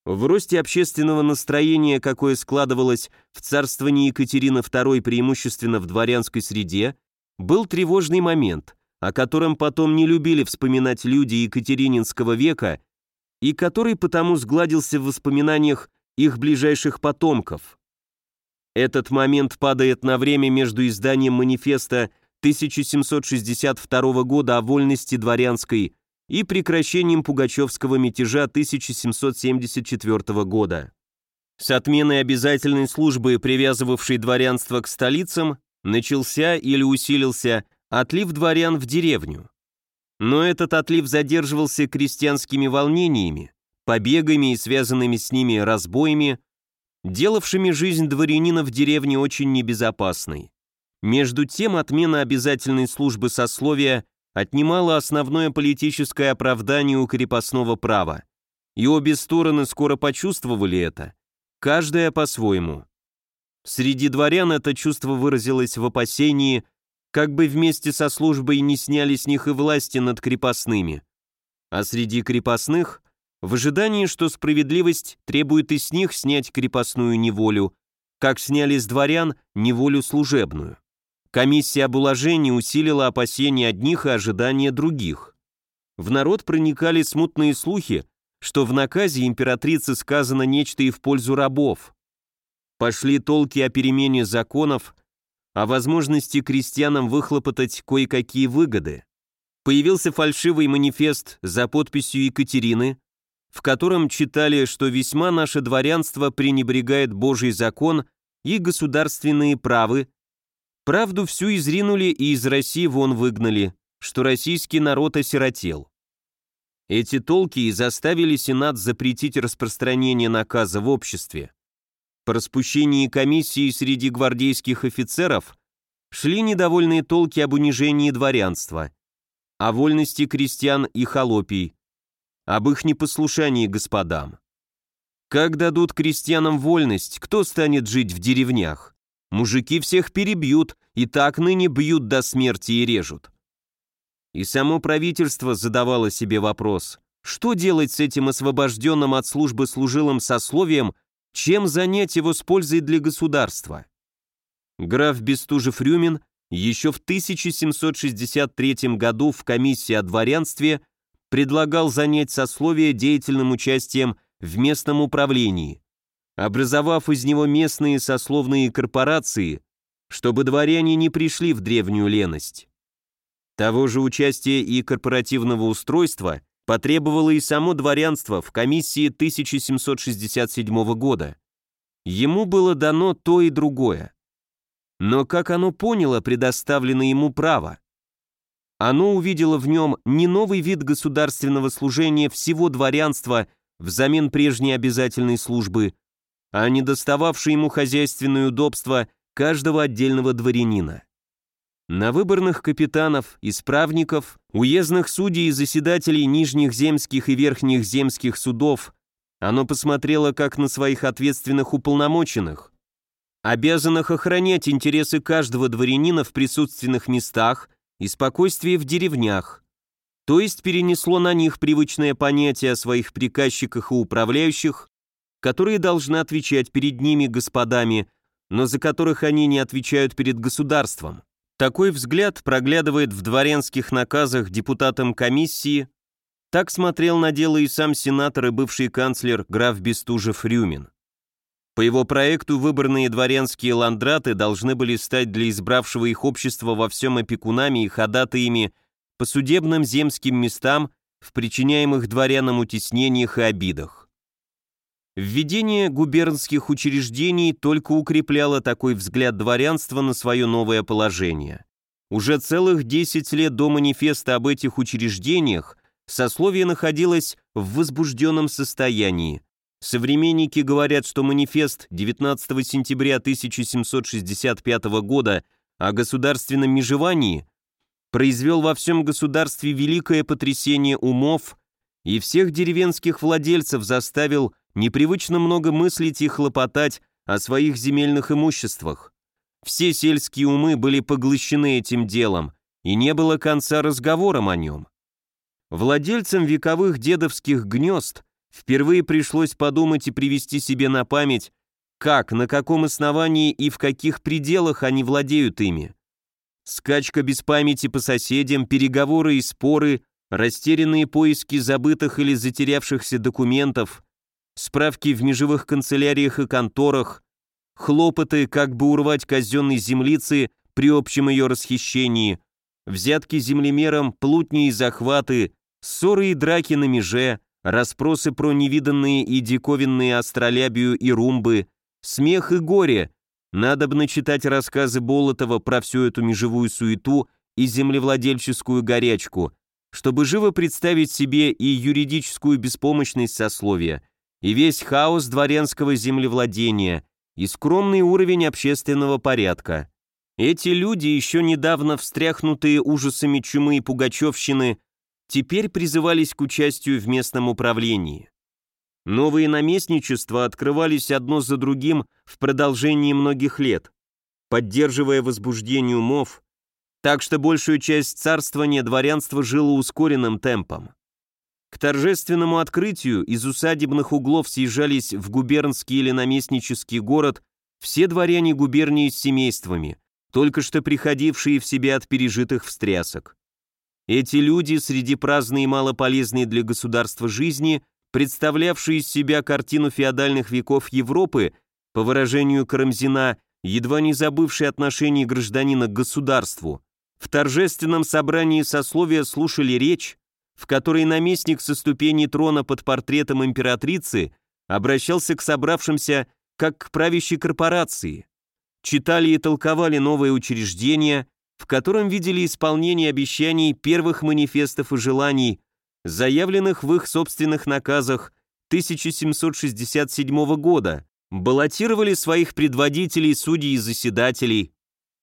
В росте общественного настроения, какое складывалось в царствовании Екатерины II преимущественно в дворянской среде, был тревожный момент, о котором потом не любили вспоминать люди Екатерининского века и который потому сгладился в воспоминаниях их ближайших потомков. Этот момент падает на время между изданием манифеста 1762 года о вольности дворянской и прекращением Пугачевского мятежа 1774 года. С отменой обязательной службы, привязывавшей дворянство к столицам, начался или усилился отлив дворян в деревню. Но этот отлив задерживался крестьянскими волнениями, побегами и связанными с ними разбоями, делавшими жизнь дворянина в деревне очень небезопасной. Между тем, отмена обязательной службы сословия отнимала основное политическое оправдание у крепостного права. И обе стороны скоро почувствовали это, каждая по-своему. Среди дворян это чувство выразилось в опасении, как бы вместе со службой не сняли с них и власти над крепостными. А среди крепостных – в ожидании, что справедливость требует и с них снять крепостную неволю, как сняли с дворян неволю служебную. Комиссия об уложении усилила опасения одних и ожидания других. В народ проникали смутные слухи, что в наказе императрицы сказано нечто и в пользу рабов. Пошли толки о перемене законов, о возможности крестьянам выхлопотать кое-какие выгоды. Появился фальшивый манифест за подписью Екатерины, в котором читали, что весьма наше дворянство пренебрегает Божий закон и государственные правы, Правду всю изринули и из России вон выгнали, что российский народ осиротел. Эти толки и заставили Сенат запретить распространение наказа в обществе. По распущении комиссии среди гвардейских офицеров шли недовольные толки об унижении дворянства, о вольности крестьян и холопий, об их непослушании господам. Как дадут крестьянам вольность, кто станет жить в деревнях? Мужики всех перебьют, и так ныне бьют до смерти и режут. И само правительство задавало себе вопрос, что делать с этим освобожденным от службы служилым сословием, чем занять его с пользой для государства. Граф Бестужев-Рюмин еще в 1763 году в комиссии о дворянстве предлагал занять сословие деятельным участием в местном управлении образовав из него местные сословные корпорации, чтобы дворяне не пришли в древнюю леность. Того же участия и корпоративного устройства потребовало и само дворянство в комиссии 1767 года. Ему было дано то и другое. Но как оно поняло предоставленное ему право? Оно увидело в нем не новый вид государственного служения всего дворянства взамен прежней обязательной службы, а не достававшие ему хозяйственные удобства каждого отдельного дворянина. На выборных капитанов, исправников, уездных судей и заседателей нижних земских и верхних земских судов оно посмотрело как на своих ответственных уполномоченных, обязанных охранять интересы каждого дворянина в присутственных местах и спокойствие в деревнях, то есть перенесло на них привычное понятие о своих приказчиках и управляющих которые должны отвечать перед ними господами, но за которых они не отвечают перед государством. Такой взгляд проглядывает в дворянских наказах депутатам комиссии, так смотрел на дело и сам сенатор и бывший канцлер граф Бестужев-Рюмин. По его проекту выборные дворянские ландраты должны были стать для избравшего их общества во всем опекунами и ходатаями по судебным земским местам в причиняемых дворянам утеснениях и обидах. Введение губернских учреждений только укрепляло такой взгляд дворянства на свое новое положение. уже целых 10 лет до манифеста об этих учреждениях сословие находилось в возбужденном состоянии. Современники говорят, что манифест 19 сентября 1765 года о государственном межевании произвел во всем государстве великое потрясение умов и всех деревенских владельцев заставил непривычно много мыслить и хлопотать о своих земельных имуществах. Все сельские умы были поглощены этим делом, и не было конца разговорам о нем. Владельцам вековых дедовских гнезд впервые пришлось подумать и привести себе на память, как, на каком основании и в каких пределах они владеют ими. Скачка без памяти по соседям, переговоры и споры, растерянные поиски забытых или затерявшихся документов, справки в межевых канцеляриях и конторах, хлопоты, как бы урвать казенной землицы при общем ее расхищении, взятки землемером, плутни и захваты, ссоры и драки на меже, расспросы про невиданные и диковинные астролябию и румбы, смех и горе. Надо бы начитать рассказы Болотова про всю эту межевую суету и землевладельческую горячку, чтобы живо представить себе и юридическую беспомощность сословия, и весь хаос дворянского землевладения, и скромный уровень общественного порядка. Эти люди, еще недавно встряхнутые ужасами чумы и пугачевщины, теперь призывались к участию в местном управлении. Новые наместничества открывались одно за другим в продолжении многих лет, поддерживая возбуждение умов, так что большую часть царствования дворянство жило ускоренным темпом. К торжественному открытию из усадебных углов съезжались в губернский или наместнический город все дворяне губернии с семействами, только что приходившие в себя от пережитых встрясок. Эти люди, среди праздной и малополезной для государства жизни, представлявшие из себя картину феодальных веков Европы, по выражению Карамзина, едва не забывшие отношение гражданина к государству, в торжественном собрании сословия слушали речь, в которой наместник со ступени трона под портретом императрицы обращался к собравшимся как к правящей корпорации. Читали и толковали новые учреждения, в котором видели исполнение обещаний первых манифестов и желаний, заявленных в их собственных наказах 1767 года, баллотировали своих предводителей, судей и заседателей,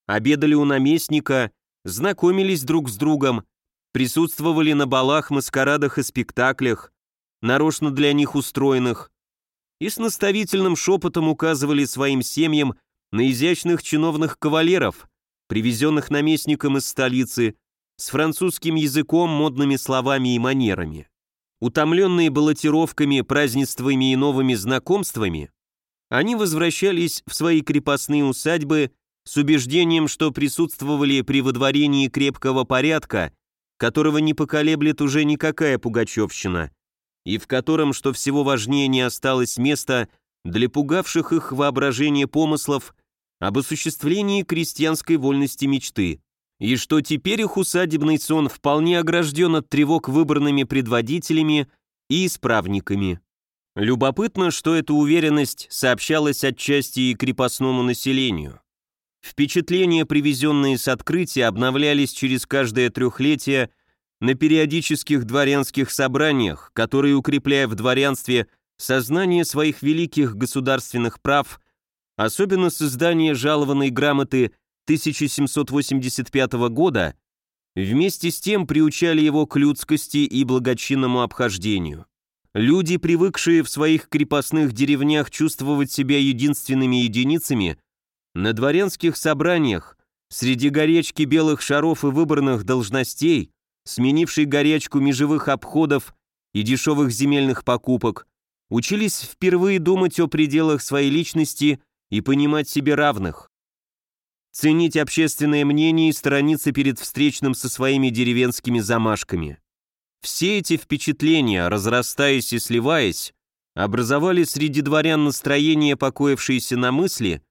обедали у наместника, знакомились друг с другом, присутствовали на балах, маскарадах и спектаклях, нарочно для них устроенных, и с наставительным шепотом указывали своим семьям на изящных чиновных кавалеров, привезенных наместником из столицы, с французским языком, модными словами и манерами. Утомленные баллотировками, празднествами и новыми знакомствами, они возвращались в свои крепостные усадьбы с убеждением, что присутствовали при выдворении крепкого порядка которого не поколеблет уже никакая пугачевщина, и в котором, что всего важнее, не осталось места для пугавших их воображение помыслов об осуществлении крестьянской вольности мечты, и что теперь их усадебный сон вполне огражден от тревог выбранными предводителями и исправниками. Любопытно, что эта уверенность сообщалась отчасти и крепостному населению. Впечатления, привезенные с открытия, обновлялись через каждое трехлетие на периодических дворянских собраниях, которые, укрепляя в дворянстве сознание своих великих государственных прав, особенно создание жалованной грамоты 1785 года, вместе с тем приучали его к людскости и благочинному обхождению. Люди, привыкшие в своих крепостных деревнях чувствовать себя единственными единицами, на дворянских собраниях, среди горечки белых шаров и выборных должностей, сменившей горячку межевых обходов и дешевых земельных покупок, учились впервые думать о пределах своей личности и понимать себе равных. Ценить общественное мнение и сторониться перед встречным со своими деревенскими замашками. Все эти впечатления, разрастаясь и сливаясь, образовали среди дворян настроение, покоившееся на мысли,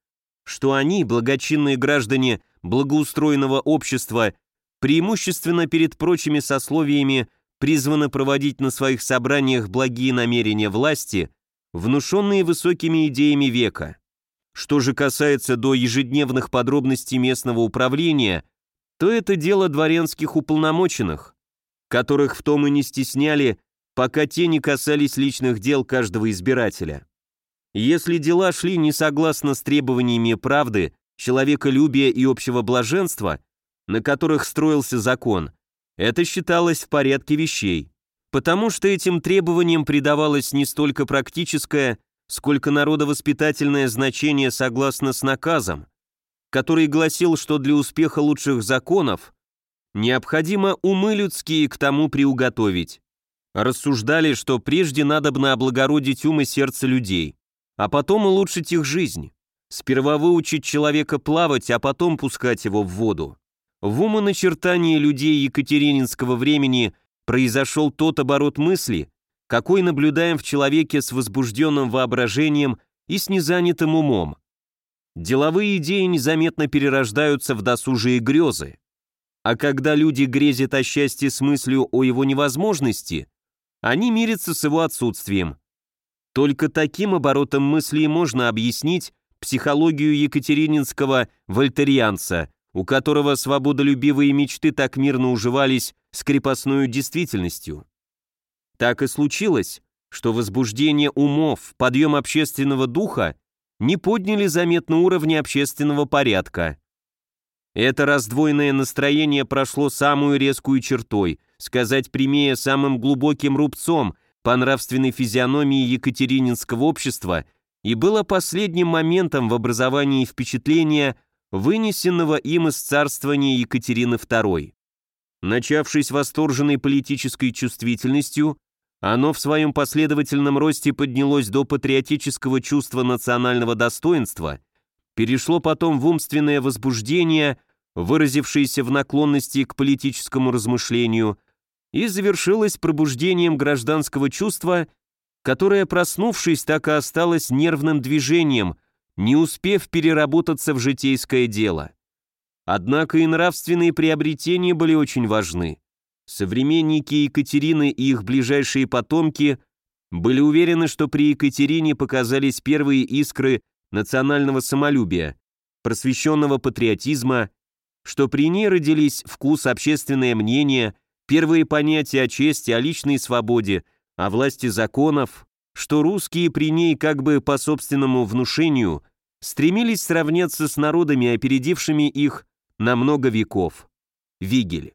что они, благочинные граждане благоустроенного общества, преимущественно перед прочими сословиями призваны проводить на своих собраниях благие намерения власти, внушенные высокими идеями века. Что же касается до ежедневных подробностей местного управления, то это дело дворянских уполномоченных, которых в том и не стесняли, пока те не касались личных дел каждого избирателя. Если дела шли не согласно с требованиями правды, человеколюбия и общего блаженства, на которых строился закон, это считалось в порядке вещей, потому что этим требованиям придавалось не столько практическое, сколько народовоспитательное значение согласно с наказом, который гласил, что для успеха лучших законов необходимо умы людские к тому приуготовить. Рассуждали, что прежде надобно облагородить ум и сердце людей, а потом улучшить их жизнь. Сперва выучить человека плавать, а потом пускать его в воду. В умоначертании людей екатерининского времени произошел тот оборот мысли, какой наблюдаем в человеке с возбужденным воображением и с незанятым умом. Деловые идеи незаметно перерождаются в досужие грезы. А когда люди грезят о счастье с мыслью о его невозможности, они мирятся с его отсутствием. Только таким оборотом мысли можно объяснить психологию екатерининского вольтерианца, у которого свободолюбивые мечты так мирно уживались с крепостной действительностью. Так и случилось, что возбуждение умов, подъем общественного духа не подняли заметно уровни общественного порядка. Это раздвоенное настроение прошло самую резкую чертой, сказать прямее самым глубоким рубцом по нравственной физиономии екатерининского общества и было последним моментом в образовании впечатления, вынесенного им из царствования Екатерины II. Начавшись восторженной политической чувствительностью, оно в своем последовательном росте поднялось до патриотического чувства национального достоинства, перешло потом в умственное возбуждение, выразившееся в наклонности к политическому размышлению, и завершилось пробуждением гражданского чувства, которое, проснувшись, так и осталось нервным движением, не успев переработаться в житейское дело. Однако и нравственные приобретения были очень важны. Современники Екатерины и их ближайшие потомки были уверены, что при Екатерине показались первые искры национального самолюбия, просвещенного патриотизма, что при ней родились вкус, общественное мнение, первые понятия о чести, о личной свободе, о власти законов, что русские при ней как бы по собственному внушению стремились сравняться с народами, опередившими их на много веков. Вигель.